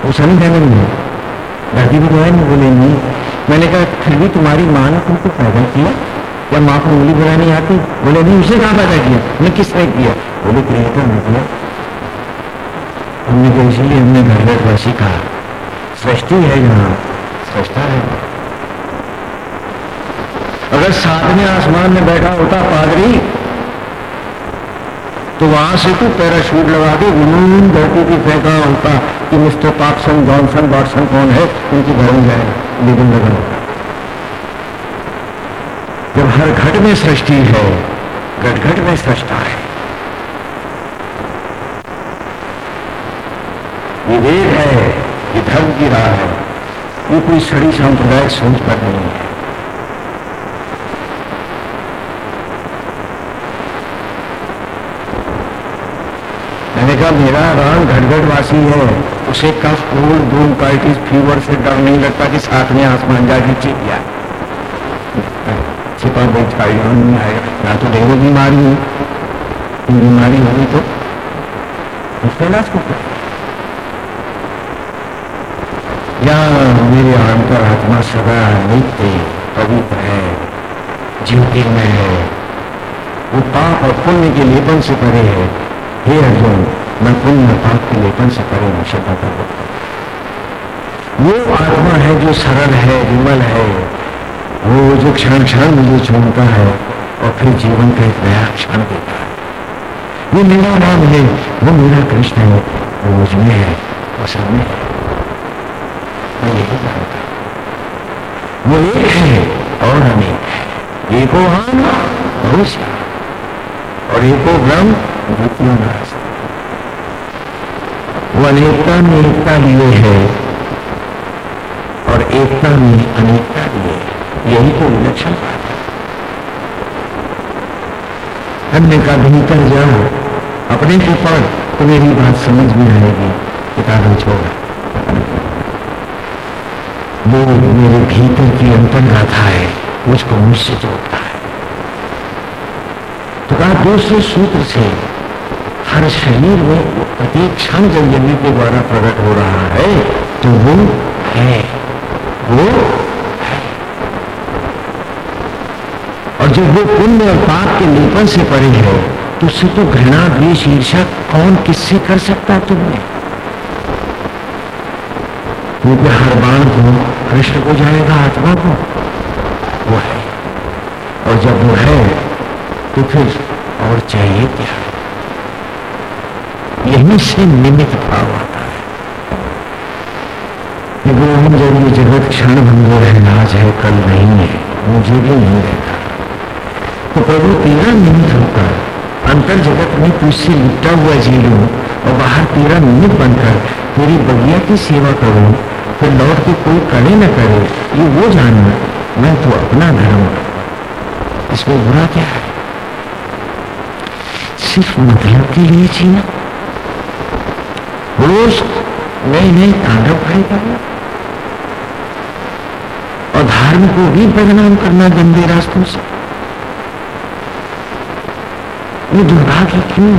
वो समझ नहीं है। दादी भी तो है बोले नहीं मैंने कहा, फिर भी तुम्हारी माँ ने तुमको पैदा किया? क्या माँ को उंगली बनानी आती? बोले, नहीं, उसे कहा पैदा किया? मैं किसने किया? बोले क्रिएटर ने किया। हमने कहा, इसीलिए हमने घर वासी कहा। सृष्टि है यहाँ, सृष्टा है। अगर सातवें आसमान में बैठा होता पादरी तो वहाँ से तो पैराशूट लगा के जुनून धरती की फेंका होता कि मिस्टर पाकसन जॉनसन, वॉटसन कौन है, उनके घर में जाए लेकिन लगा जब हर घट में सृष्टि है, घट घट में सृष्टा है। वेद है, ये धर्म की राह है। ये कोई सड़ी सांप्रदायिक सोच पर नहीं है। मैंने मेरा राम घटघट वासी है, उसे कफ धूम पार्टी फीवर से डर नहीं लगता कि साथ में आसमान जाके चिप जाए छिपा बैठा तो डेंगू बीमारी है। बीमारी होगी तो? उसका इलाज को या मेरे अंतर आत्मा सदा नित्य पवित्र है ज्योतिर्मय है। वो पाप और पुण्य के लेपन से परे है। हे अर्जुन मैं पुण्य पाप के लेपन से परे हूँ श्रद्धा कर वो आत्मा है जो सरल है, विमल है, वो जो क्षण क्षण मुझे चुनता है और फिर जीवन का एक नया क्षण देता है। वो मेरा नाम है, वो मेरा कृष्ण है, वो मुझमें है, वो सब में है। मैं यही जानता वो एक है और अनेक एको हम भविष्य और एको ब्रह्म, द्वितीय नाश। अनेकता में एकता लिए है और एकता में अनेकता लिए यही तो विलक्षण हमने कहा भीतर जाओ, अपने को पढ़ तो मेरी बात समझ में आएगी, किताबें छोड़। वो मेरे भीतर की अंतर गाथा है, मुझको मुझसे जोड़ता है। तो कहा दूसरे सूत्र से हर शरीर में प्रत्येक क्षण जब यज्ञ के द्वारा प्रकट हो रहा है तो वो है। वो और जब वो पुण्य और पाप के लेपन से परे है तो उससे तो घृणा, द्वेष ईर्षा कौन किससे कर सकता तुमने? क्योंकि हर बाण को, कृष्ण को जाएगा, आत्मा को। वो है। और जब वो है तो फिर और चाहिए क्या? यही से निमित भाव आता है। गोविंद जब ये जगत क्षण भंगुर है आज है, कल नहीं है, मुझे भी नहीं रहता। तो प्रभु, तेरा निमित्त होकर अंतर जगत में तुझसे लिपटा हुआ जी लू और बाहर तेरा निमित्त बनकर तेरी बगिया की सेवा करूँ, फिर लौट के कोई करे न करे, ये वो जानना मैं तो अपना धर्म इसमें बुरा क्या है? सिर्फ़ मतलब के लिए जीना। रोज नए नए तांडव खड़े करना और धर्म को भी बदनाम करना गंदे रास्तों से। ये दुर्भाग्य क्यों?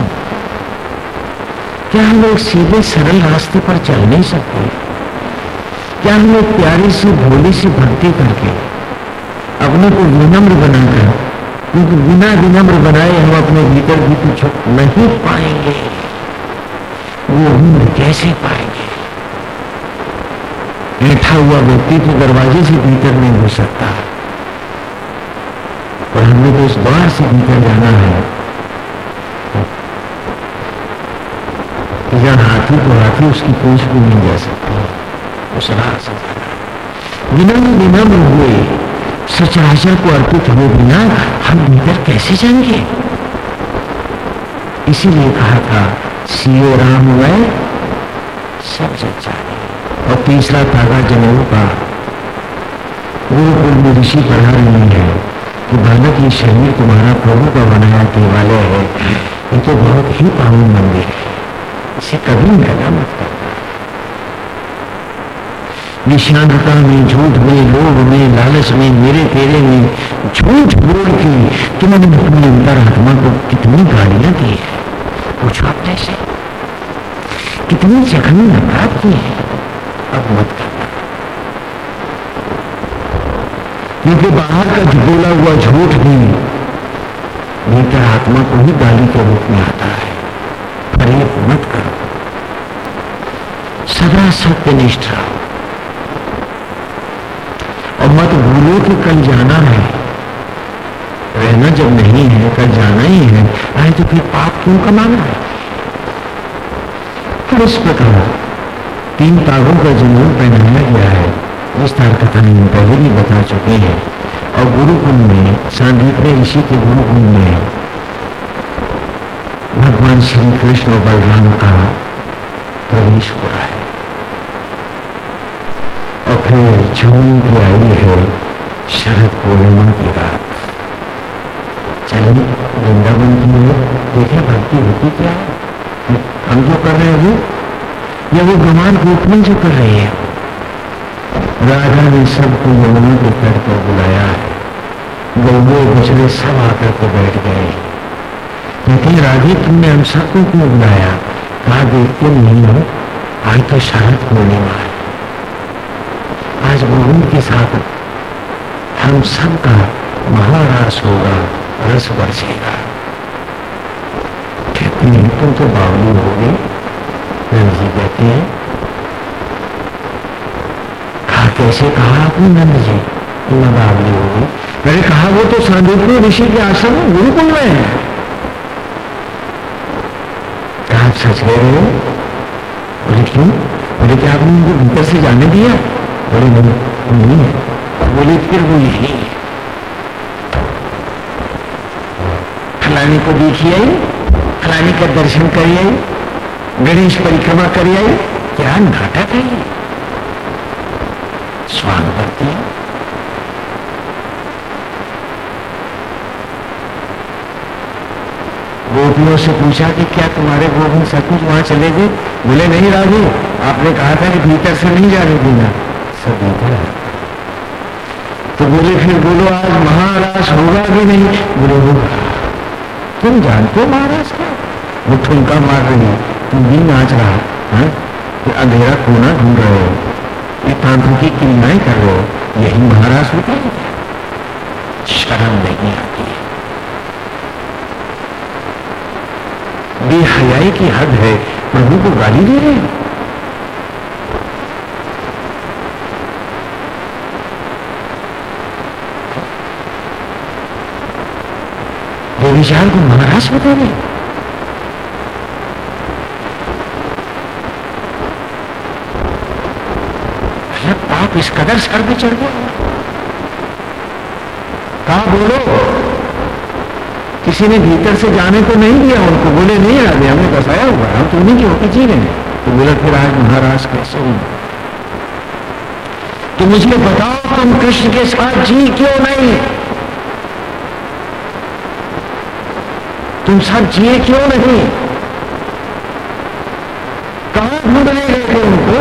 क्या हम लोग सीधे सरल रास्ते पर चल नहीं सकते? क्या हम लोग प्यारी सी भोली सी भक्ति करके अपने को विनम्र बनाकर क्योंकि बिना विनम्र बनाए हम अपने भीतर भी कुछ नहीं पाएँगे? वो उम्र कैसे पाएँगे? बैठा हुआ व्यक्ति तो दरवाजे से भीतर नहीं हो सकता। और हमने तो उस द्वार से भीतर जाना है। जहाँ हाथी तो हाथी उसकी पूछ भी नहीं जा सकती। उस राह से विनम्र विनम्र हुए सचराचर को अर्पित हुए बिना हम भीतर कैसे जाएँगे? इसीलिए कहा था सीओ राम मैं सब जाए और तीसरा तागा जनेऊ का गुरुकुल में ऋषि पढ़ा रही है कि बालक ये शरीर तुम्हारा प्रभु का बनाया देवालय है। ये तो बहुत ही पावन मंदिर है। इसे कभी मैदा मत कर निशानता में, झूठ में, लोभ में, लालच में, मेरे तेरे में, झूठ बोल के तुमने अपने अंदर आत्मा को कितनी गालियाँ दी है? पूछो अपने से कितनी जघन्य अपराध की है अब मत क्योंकि बाहर का बोला हुआ झूठ भी भीतर आत्मा को ही गाली के रूप में आता है। फरेब मत करो। सदा सत्यनिष्ठ रहो। और मत भूलो कि कल जाना है। रहना जब नहीं है, कल जाना ही है। आए तो फिर पाप क्यों कमाना है? इस प्रकार तीन तागों का जुनून पहनाया गया है। विस्तार कथा हम पहले भी बता चुके हैं। और गुरुकुल में सांदीपने ऋषि के गुरुकुल में भगवान श्री कृष्ण और बलराम का प्रवेश हो रहा है। और फिर जून की आई है शरद पूर्णिमा की रात। चलिए, वृंदावन की देखे भक्ति होती क्या हम जो कर रहे हैं वो या वो भगवान गोपनी जो कर रही है। राजा ने सबको यमुना के तट बुलाया। है गौवे बछड़े सब आकर के बैठ गए। कहते राधे तुमने हम सबको क्यों बुलाया? कहा, देखते नहीं हो, आज तो शरद पूर्णिमा है। आज गोविंद के साथ हम सबका महारास होगा, रस बरसेगा। कहते, तुम तो बावली हो गई नंद जी कहते हैं कहा कैसे कहा आपने नंद जी? बावली हो मैंने कहा, वो तो सांदीपनी ऋषि के आश्रम में गुरुकुल में है। कहा सच कह रहे हो? बोले, क्यों? बोले, क्या आपने उनको भीतर से जाने दिया? बोले, नहीं नहीं है। बोले, फिर वो यही फलाने को देखिए फलाने का दर्शन करी आई। गणेश परिक्रमा करी आई क्या नाटक है ये। स्वागत करते गोपियों से पूछा कि क्या तुम्हारे गोविंद सचमुच वहाँ चले गए? बोले, नहीं राजू, आपने कहा था कि भीतर से नहीं जाने देना। सब भीतर तो बोले, फिर बोलो, आज महाराज होगा कि नहीं? बोले, होगा। तुम जानते हो महाराज क्या? वो ठुमका मार रही है। तुम भी नाच रहा है तो अंधेरा कोना ढूंढ रहे हो? ये तांत्रिकी क्रियाएँ कर रहे हो? यही महाराज होता है। शर्म नहीं आती है। बेहयाई की हद है, प्रभु को गाली दे रहे हैं। विचार को महाराज बता रहे पाप इस कदर सर पे चढ़ गए। कहा बोलो, किसी ने भीतर से जाने को नहीं दिया, उनको बोले, नहीं आ गया हमें बसाया हुआ हम तो उन्हीं के होकर जी रहे तो बोला, फिर आज महाराज कैसे हूँ? तो मुझे बताओ, तुम कृष्ण के साथ जी क्यों नहीं? तुम सब जिए क्यों नहीं कहाँ ढूँढने गए थे उनको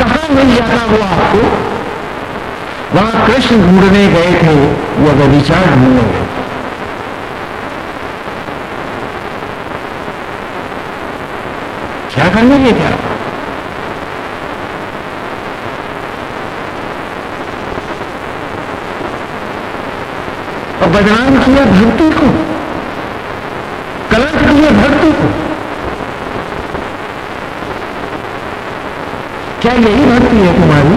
कहाँ मिल जाता वो आपको। वहाँ कृष्ण ढूँढने गए थे, वो विचार ढूँढने गए। क्या करने गए थे आप? और बदनाम किया भक्ति को कलंक किया भक्ति को क्या यही भक्ति है तुम्हारी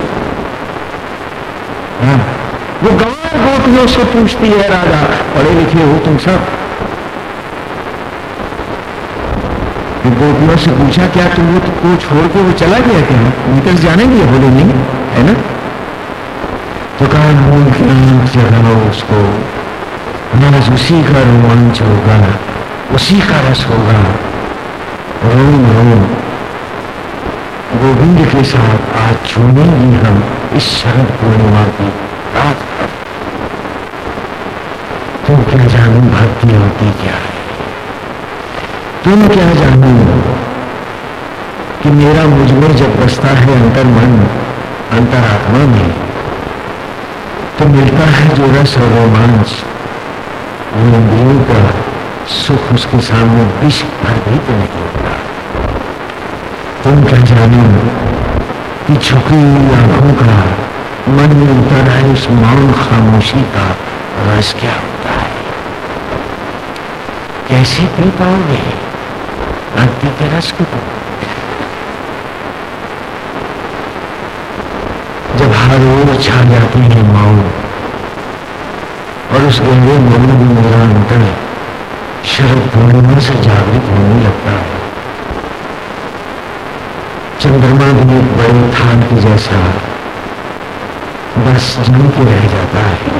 हाँ वो गवार गोपियों से पूछती है राधा पढ़े लिखे हो तुम सब। गोपियों से पूछा, क्या तुम वो को छोड़ के वो चला गया क्या? निकल जाने दिए बोले, नहीं है ना? तो कहा मूल ज्ञान जगाओ उसको। आज उसी का रोमांच होगा, उसी का रस होगा। रोम रोम। गोविंद के साथ आज छूनेंगे हम इस शरद पूर्णिमा की रात तुम क्या भक्ति होती क्या? है तुम क्या जानो कि मेरा मुझमें जब बसता है अंतर मन अंतरात्मा में तो मिलता है जो रस और रोमांच वो का सुख उसके सामने विष भर भी तो नहीं होता। तुम क्या जानो कि झुकी हुई आँखों का मन में उतर है उस मौन खामोशी का रस क्या होता? कैसे पी पाओगे भक्ति के? रस को जब हर ओर छा जाती है मौन और उस गहरे मौन में मेरा अंतर शरद पूर्णिमा से जागृत होने लगता है। चंद्रमा भी एक बड़े थान के जैसा बस जम के रह जाता है।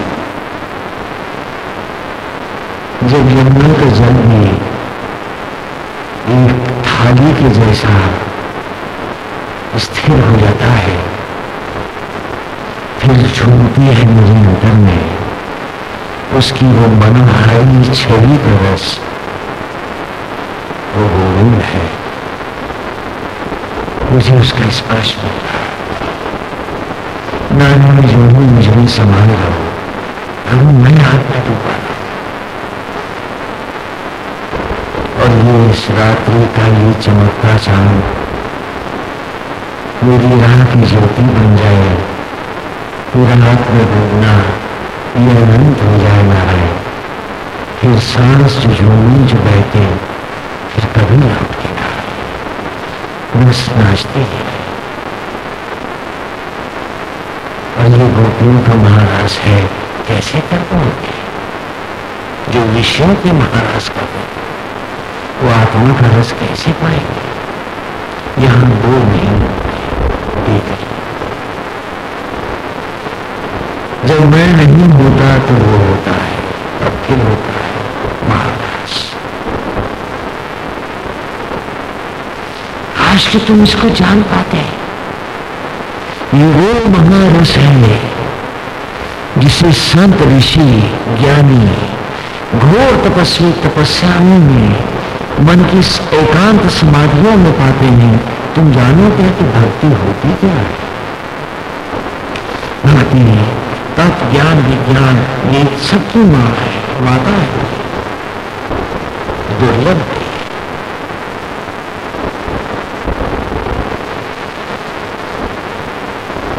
जब यमुना का जल भी एक थाली के जैसा स्थिर हो जाता है, फिर छूटती है मुझे अंतर में। उसकी वो मनोहारी छवि का रस वो गोविंद है। मुझे उसका स्पर्श मिल रहा नानी जो भी मुझे भी संभाल रहा। हूँ अभी मैं हाथ में डूबा और ये इस रात्रि का ये चमकता चाँद मेरी राह की ज्योति बन जाए। मेरा हाथ में डूबना, ये अनंत हो जाए नारायण। फिर सांस जो झूमी जो बहते फिर कभी लौट के बस नाचते और ये गोपियों का महाराज है, कैसे कर पाओगे? जो विषयों के महाराज का हो वो आत्मा का रस कैसे पाएँगे? यहाँ दो नहीं देख जब मैं नहीं होता तो वो होता है, तब फिर होता है काश कि तुम इसको जान पाते ये वो महारस है जिसे संत ऋषि ज्ञानी घोर तपस्वी तपस्याओं में मन की एकांत समाधियों में पाते हैं। तुम जानो क्या कि भक्ति होती क्या है? भक्ति तत्व ज्ञान विज्ञान, ये सबकी माँ है, माता है। दुर्लभ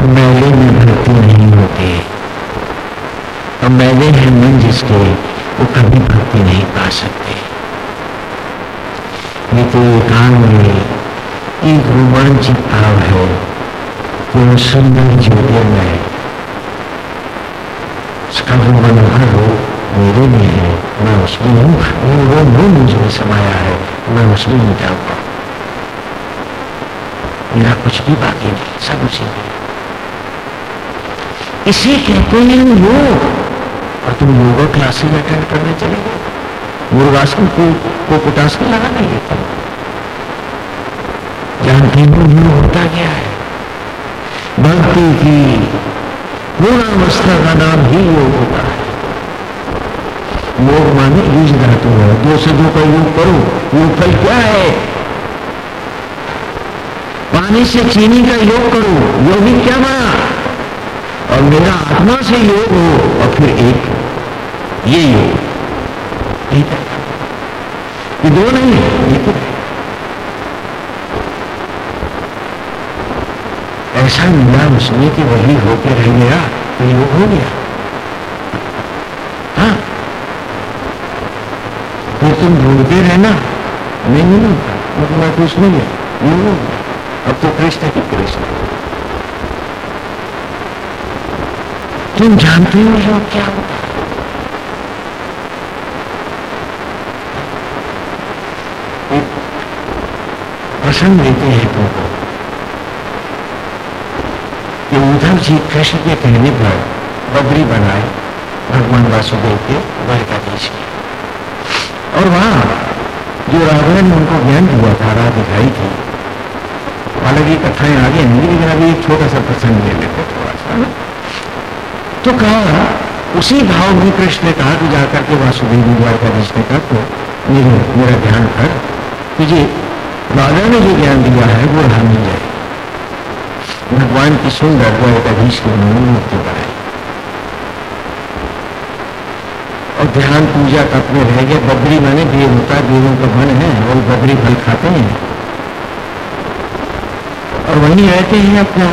मैले में भक्ति नहीं होती। और मैले हैं मन जिसके वो कभी भक्ति नहीं पा सकते। तो एकांत में एक रोमांचित भाव है वो सुंदर ज्योतिर्मय उसका वो मनोहर रूप मेरे में है, मैं उसमें हूँ वो वो मुझे समाया है, मैं उसमें जाऊँगा मेरा कुछ भी बाकी नहीं, सब उसी में इसे कहते हैं योग, और तुम योगा क्लासेस अटेंड करने चले गए। मुर्गासन को, को कुटासन लगा नहीं लेते जानते हो योग होता क्या है भक्ति की पूर्णावस्था का नाम ही योग होता है। योग माने बीज धातु है। दो से दो का योग करो योग फल क्या है? पानी से चीनी का योग करो योगी क्या बना? और मेरा आत्मा से योग हो और फिर एक ये योग। ठीक है ये दो नहीं है। एक ऐसा मिला उसमें कि वही होके रह गया तो योग हो गया। हाँ। फिर तुम ढूंढते रहना। नहीं मिलूँगा मतलब मैं कुछ नहीं है योग हो अब तो कृष्ण ही, कृष्ण। तुम जानते हो योग क्या होता प्रसंग देते हैं तुमको कि। उद्धव जी कृष्ण के कहने पर बद्री बनाए भगवान वासुदेव के द्वारकाधीश के। और वहाँ जो रावण ने उनको ज्ञान दिया था राह दिखाई थी, हालाँकि कथाएँ आगे आएँगी लेकिन अभी एक छोटा सा प्रसंग ले लेते थोड़ा सा। तो कहा, उसी भाव में कृष्ण ने कहा कि जाकर के वासुदेव द्वारकाधीश ने कहा तो मेरे, मेरा ध्यान कर जी राजा ने जो ज्ञान दिया है, वो रहा मिल जाए भगवान की सुंदर द्वारकाधीश की उन्होंने मूर्ति बनाई और ध्यान पूजा तक में रह गया। बद्री माने देव होता देवों का मन है वो बद्री फल खाते हैं। और वहीं रहते हैं अपना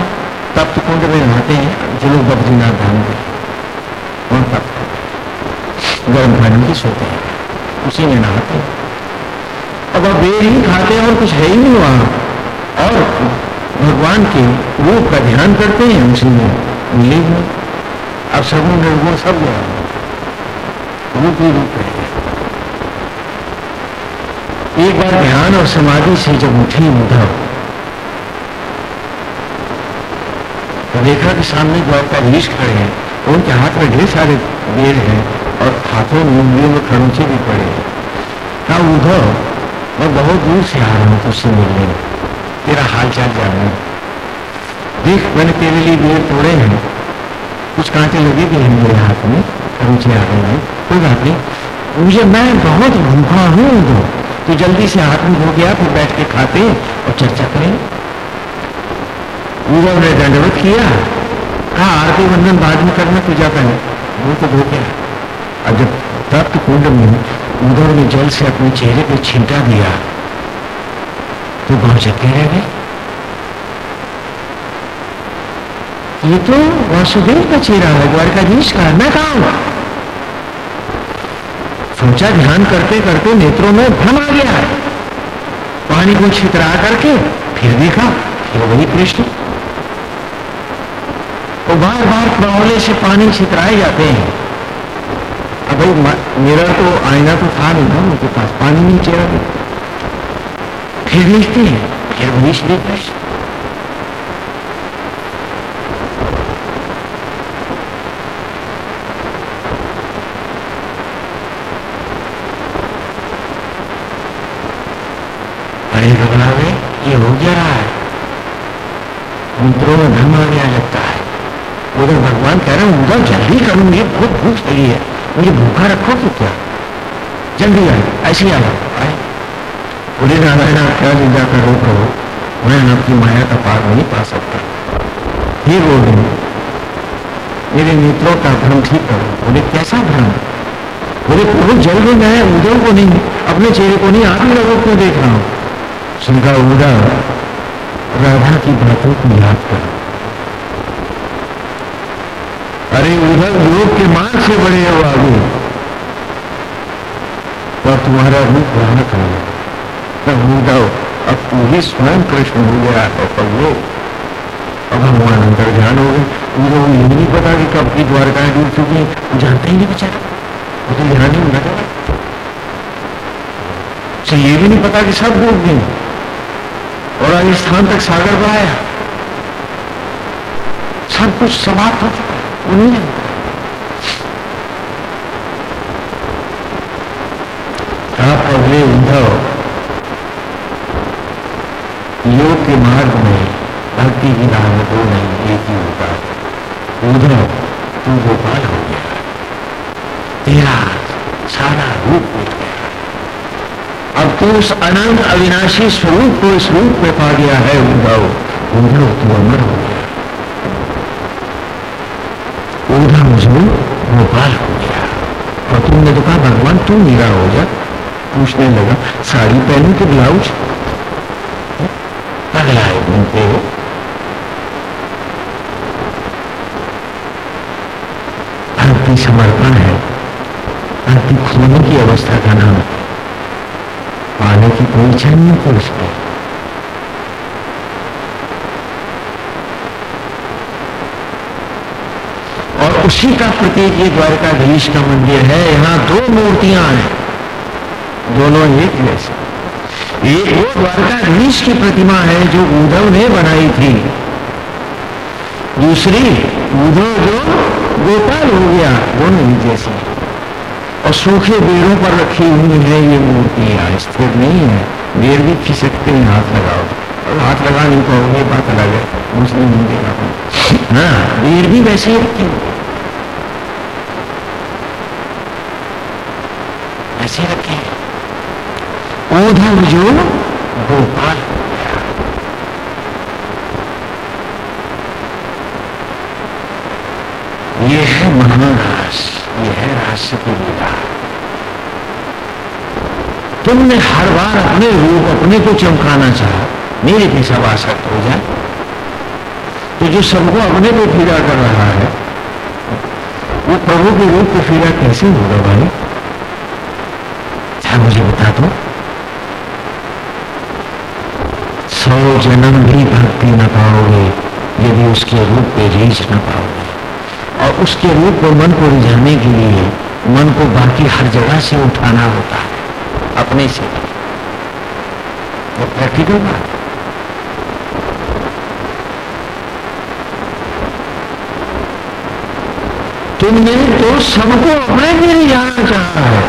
तप्त कुंड में नहाते हैं, जो लोग बद्रीनाथ धाम गए वहाँ तप्त गर्म पानी की सोते हैं। उसी में नहाते हैं। अब बेर ही खाते हैं और कुछ है ही नहीं वहाँ, और भगवान के रूप का ध्यान करते हैं, उसी में मिले हुए अब सगुण निर्गुण सब गया रूप ही रूप रह एक बार ध्यान और समाधि से जब उठी उद्धव तो देखा कि सामने द्वारकाधीश खड़े हैं, उनके हाथ में ढेर सारे बेर हैं और हाथों में उंगलियों में खड़ूचे भी पड़े हैं। कहा उधर मैं बहुत दूर से आ रहा हूँ तुझसे मिलने। तेरा हाल चाल जानने देख, मैंने तेरे लिए बेर तोड़े हैं। कुछ कांटे लगे भी हैं मेरे हाथ में। खड़ूचे आ गए हैं कोई बात नहीं। मुझे, मैं बहुत भूखा हूँ उधर। तो जल्दी से हाथ में धो गया, फिर बैठ के खाते और चर्चा करें। पूजा ने दंडवत किया। कहा, आरती वंदन बाद में करना पूजा पहले। वो तो धो गया और जब तप्त कुंड में उद्धव ने जल से अपने चेहरे पे छिंटा दिया। तो गाँव जगे रह गए ये तो वासुदेव का चेहरा है, द्वारकाधीश का। मैं कहा सोचा ध्यान करते करते नेत्रों में भ्रम आ गया। है पानी को छितरा करके फिर देखा फिर वही कृष्ण। तो बार बार प्रौले से पानी छितराए जाते हैं। अब भाई मिरर तो आईना तो था नहीं ना उनके पास पानी नहीं चेहरा भी फिर लिखते हैं, फिर कृष्ण। अरे घबरावे ये हो गया रहा है? मित्रों में धर्म आ गया लगता है। उधर भगवान कह रहे हैं उधर जल्दी करूँगी बहुत भूख लगी है। मुझे भूखा रखो तो क्या जल्दी आए ऐसी आ जाओ आए बोले नारायण क्या ले जाकर रोक रहो मैं आपकी माया का पार नहीं पा सकता ये बोल मेरे नेत्रों का भ्रम ठीक करो बोले कैसा भ्रम बोले प्रभु जल्द में मैं उधर को नहीं अपने चेहरे को नहीं आप लोगों को देख रहा हूँ सुनकर उधर राधा की बातों को याद करो अरे उधर योग के मार्ग से बड़े हो आगे। पर तुम्हारा रूप वहाँ था उद्धव अब तू ही स्वयं कृष्ण हो गया है वो अब भगवान अंदर ध्यान हो गए। वो ये नहीं पता कि कब की द्वारकाएँ डूब चुकी हैं। जानते ही नहीं बेचारा। वो तो ध्यान ही होना से ये भी नहीं पता कि सब डूब गए। और राजस्थान तक सागर बढ़ाया सब कुछ समाप्त हो चुका है वो नहीं जानता आप अगले उद्धव योग के मार्ग में भक्ति की नाम दो नहीं, एक ही होता। उद्धव तू गोपाल हो गया। तेरा सारा रूप मिट गया। अब तू उस अनंत अविनाशी स्वरूप को इस रूप में पा गया है उद्धव उद्धव तू अमर हो गया। उद्धव जो गोपाल हो गया। और तुमने तो कहा, भगवान, तू मीरा हो जा। पूछने लगा, साड़ी पहनू कि ब्लाउज? अगला है घूमते हो। भक्ति समर्पण है। भक्ति खोने की अवस्था का नाम है। पाने की कोई इच्छा नहीं होती उसको उसी का प्रतीक ये द्वारकाधीश का मंदिर है। यहाँ दो मूर्तियाँ हैं। दोनों एक जैसे एक वो द्वारकाधीश की प्रतिमा है जो उद्धव ने बनाई थी। दूसरी, उद्धव जो गोपाल हो गया दोनों ही जैसी। और सूखे बेड़ों पर रखी हुई है ये मूर्तियाँ। स्थिर नहीं है। बेर भी खिसकते हैं, हाथ लगाओ। और हाथ लगा नहीं पाओगे बात अलग है। मुस्लिम हिंदी का हाँ बेर भी वैसे ही रखी ऐसे रखे जो गोपाल ये है महारास ये है की लीला तुमने हर बार अपने रूप, अपने को चमकाना चाहा। मेरे पे सब आसक्त हो जाए तो जो सबको अपने को पीड़ा कर रहा है, वो प्रभु के रूप को पीड़ा कैसे होगा भाई? क्या मुझे बता दो। सौ जन्म भी भक्ति न पाओगे, यदि उसके रूप पे रीझ न पाओगे। और उसके रूप को मन को रिझाने के लिए मन को बाकी हर जगह से उठाना होता है, अपने से। वो प्रैक्टिकल बात तुमने तो सबको अपने में जाना चाहा है।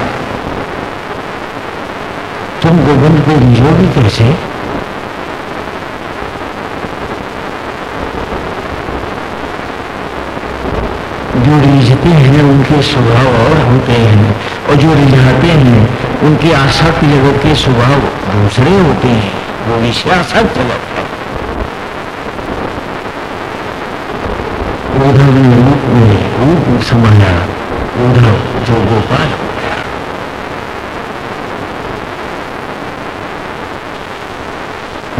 तुम गोविंद को रिझोगी कैसे? रिझते हैं उनके स्वभाव और होते हैं और जो रिझाते हैं, उनके आसक्त जगत के स्वभाव दूसरे होते हैं, वो जगत है। उधव रूप समाया जो गोपाल हो गया।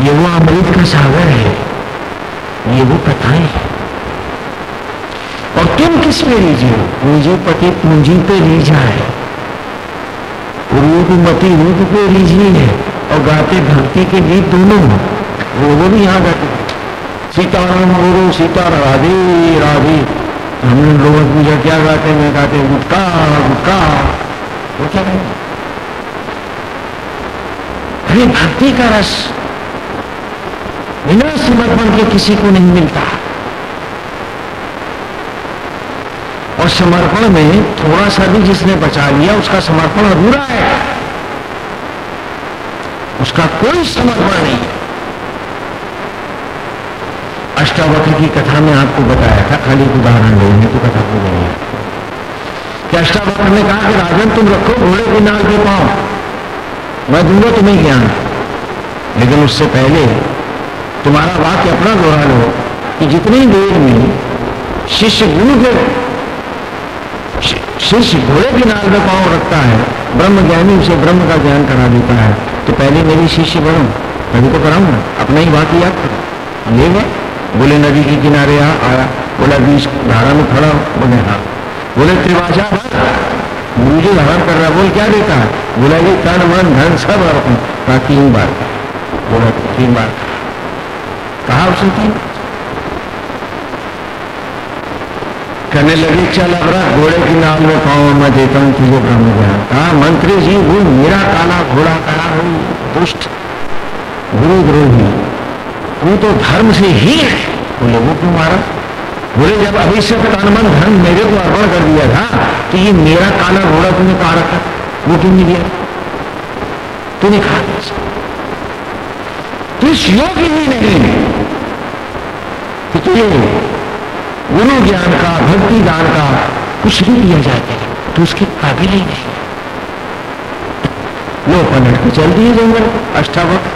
ये वो अमृत का सागर है, ये वो कथाएँ हैं। किस पे रीझे हो पूंजीपति पूंजी पे रीझा है। रूपमती रूप पे रीझी है और गाते भक्ति के गीत दोनों वो वो भी यहाँ गाते सीताराम गुरु सीता राधे राधे। हम लोग पूजा क्या गाते हैं? गाते गुटका गुटका। वो क्या है? अरे भक्ति का रस। बिना समर्पण के किसी को नहीं मिलता। और समर्पण में थोड़ा सा भी जिसने बचा लिया, उसका समर्पण अधूरा है। उसका कोई समर्पण नहीं है। अष्टावक्र की कथा में आपको बताया था, खाली उदाहरण लेने तो कथा को नहीं कि अष्टावक्र ने कहा कि, राजन, तुम रखो घोड़े के नाल पे पाओ मैं दूँगा तुम्हें ज्ञान। लेकिन उससे पहले तुम्हारा वाक्य अपना दोहरा लो कि जितनी देर में शिष्य गुरु के शिष्य घोड़े की नाल में पाँव रखता है ब्रह्म ज्ञानी उसे ब्रह्म का ज्ञान करा देता है। तो पहले मेरी शिष्य बनो तभी तो कराऊँगा अपना ही बात याद करो। ले गए बोले नदी के किनारे आ, आया। बोला बीच धारा में खड़ा बोले हाँ। बोले त्रिभाषा गुरु जी धारण कर रहा बोल क्या देता है? बोला ये तन मन धन सब कहा तीन बार। बोला तीन बार। कहा उसने तीन? कहने लगी, चल अब रख घोड़े की नाम में पाओ मैं देता हूँ तुझे ब्रह्म ज्ञान कहा, मंत्री जी, वो मेरा काला घोड़ा कहा हो, दुष्ट, गुरु द्रोही। तू तो धर्म से ही बोले वो क्यों मारा? बोले, जब अभी से तन मन धन मेरे को अर्पण कर दिया था तो ये मेरा काला घोड़ा तुमने कहा रखा? वो क्यों नहीं दिया तूने कहा, तू इस ही नहीं कि तुझे गुरु ज्ञान का, भक्ति दान का कुछ भी दिया जाता है तो उसके काबिल ही। नहीं लो पलट के चल दिए जंगल अष्टावक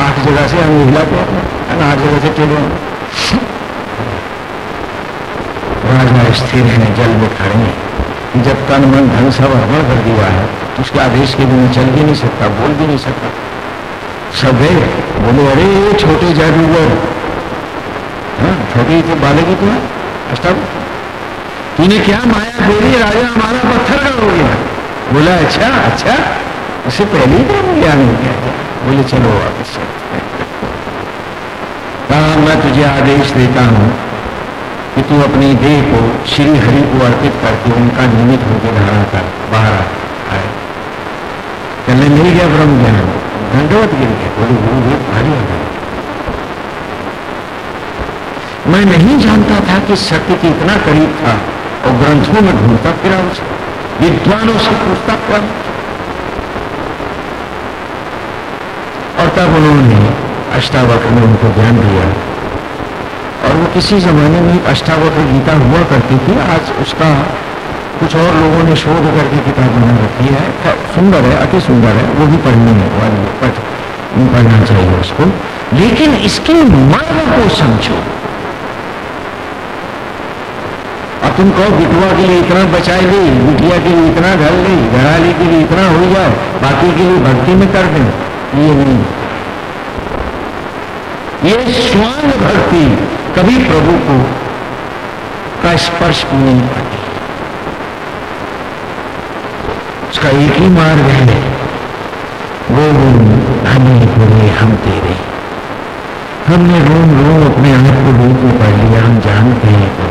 आठ जगह से हम हिलाते हैं आठ जगह से चलो। राजा स्थिर है, जल में खड़े हैं। जब तन मन धन सब अर्पण कर दिया है तो उसके आदेश के बिना चल भी नहीं सकता, बोल भी नहीं सकता। सब गए बोले, अरे, छोटे जादूगर हाँ छोटी तो बालक तो है। अष्टम तूने क्या माया फेरी राजा हमारा पत्थर का हो गया। बोला अच्छा अच्छा उससे पहले ही ज्ञान हो। गया बोले, चलो, वापस कहा, मैं तुझे आदेश देता हूँ कि तू अपनी देह को श्री हरि को अर्पित करके उनका निमित होकर धारण कर, बाहर आए कहने मिल गया ब्रह्म ज्ञान दंडवत गिर गया। बोले गुरु भारी हो गया। मैं नहीं जानता था कि सत्य के इतना करीब था और ग्रंथों में ढूंढता फिरा उसे। विद्वानों से पूछता फिरा और तब उन्होंने अष्टावक्र में उनको ज्ञान दिया। और वो किसी जमाने में अष्टावक्र गीता हुआ करती थी, आज उसका कुछ और लोगों ने शोध करके किताब बना रखी है। सुंदर है, अति सुंदर है, वो भी पढ़ने में पढ़, पढ़ना चाहिए उसको। लेकिन इसके मर्म को समझो और तुम कहो बिटुआ के लिए इतना बचाए ली बिटिया के लिए इतना घर ली घराली के लिए इतना हो जाए बाकी के लिए भक्ति में कर दें। ये नहीं। ये स्वांग भक्ति कभी प्रभु को का स्पर्श नहीं पाती उसका एक ही मार्ग है गोविंद हमें बोले, हम तेरे। हमने रोम रोम अपने आप को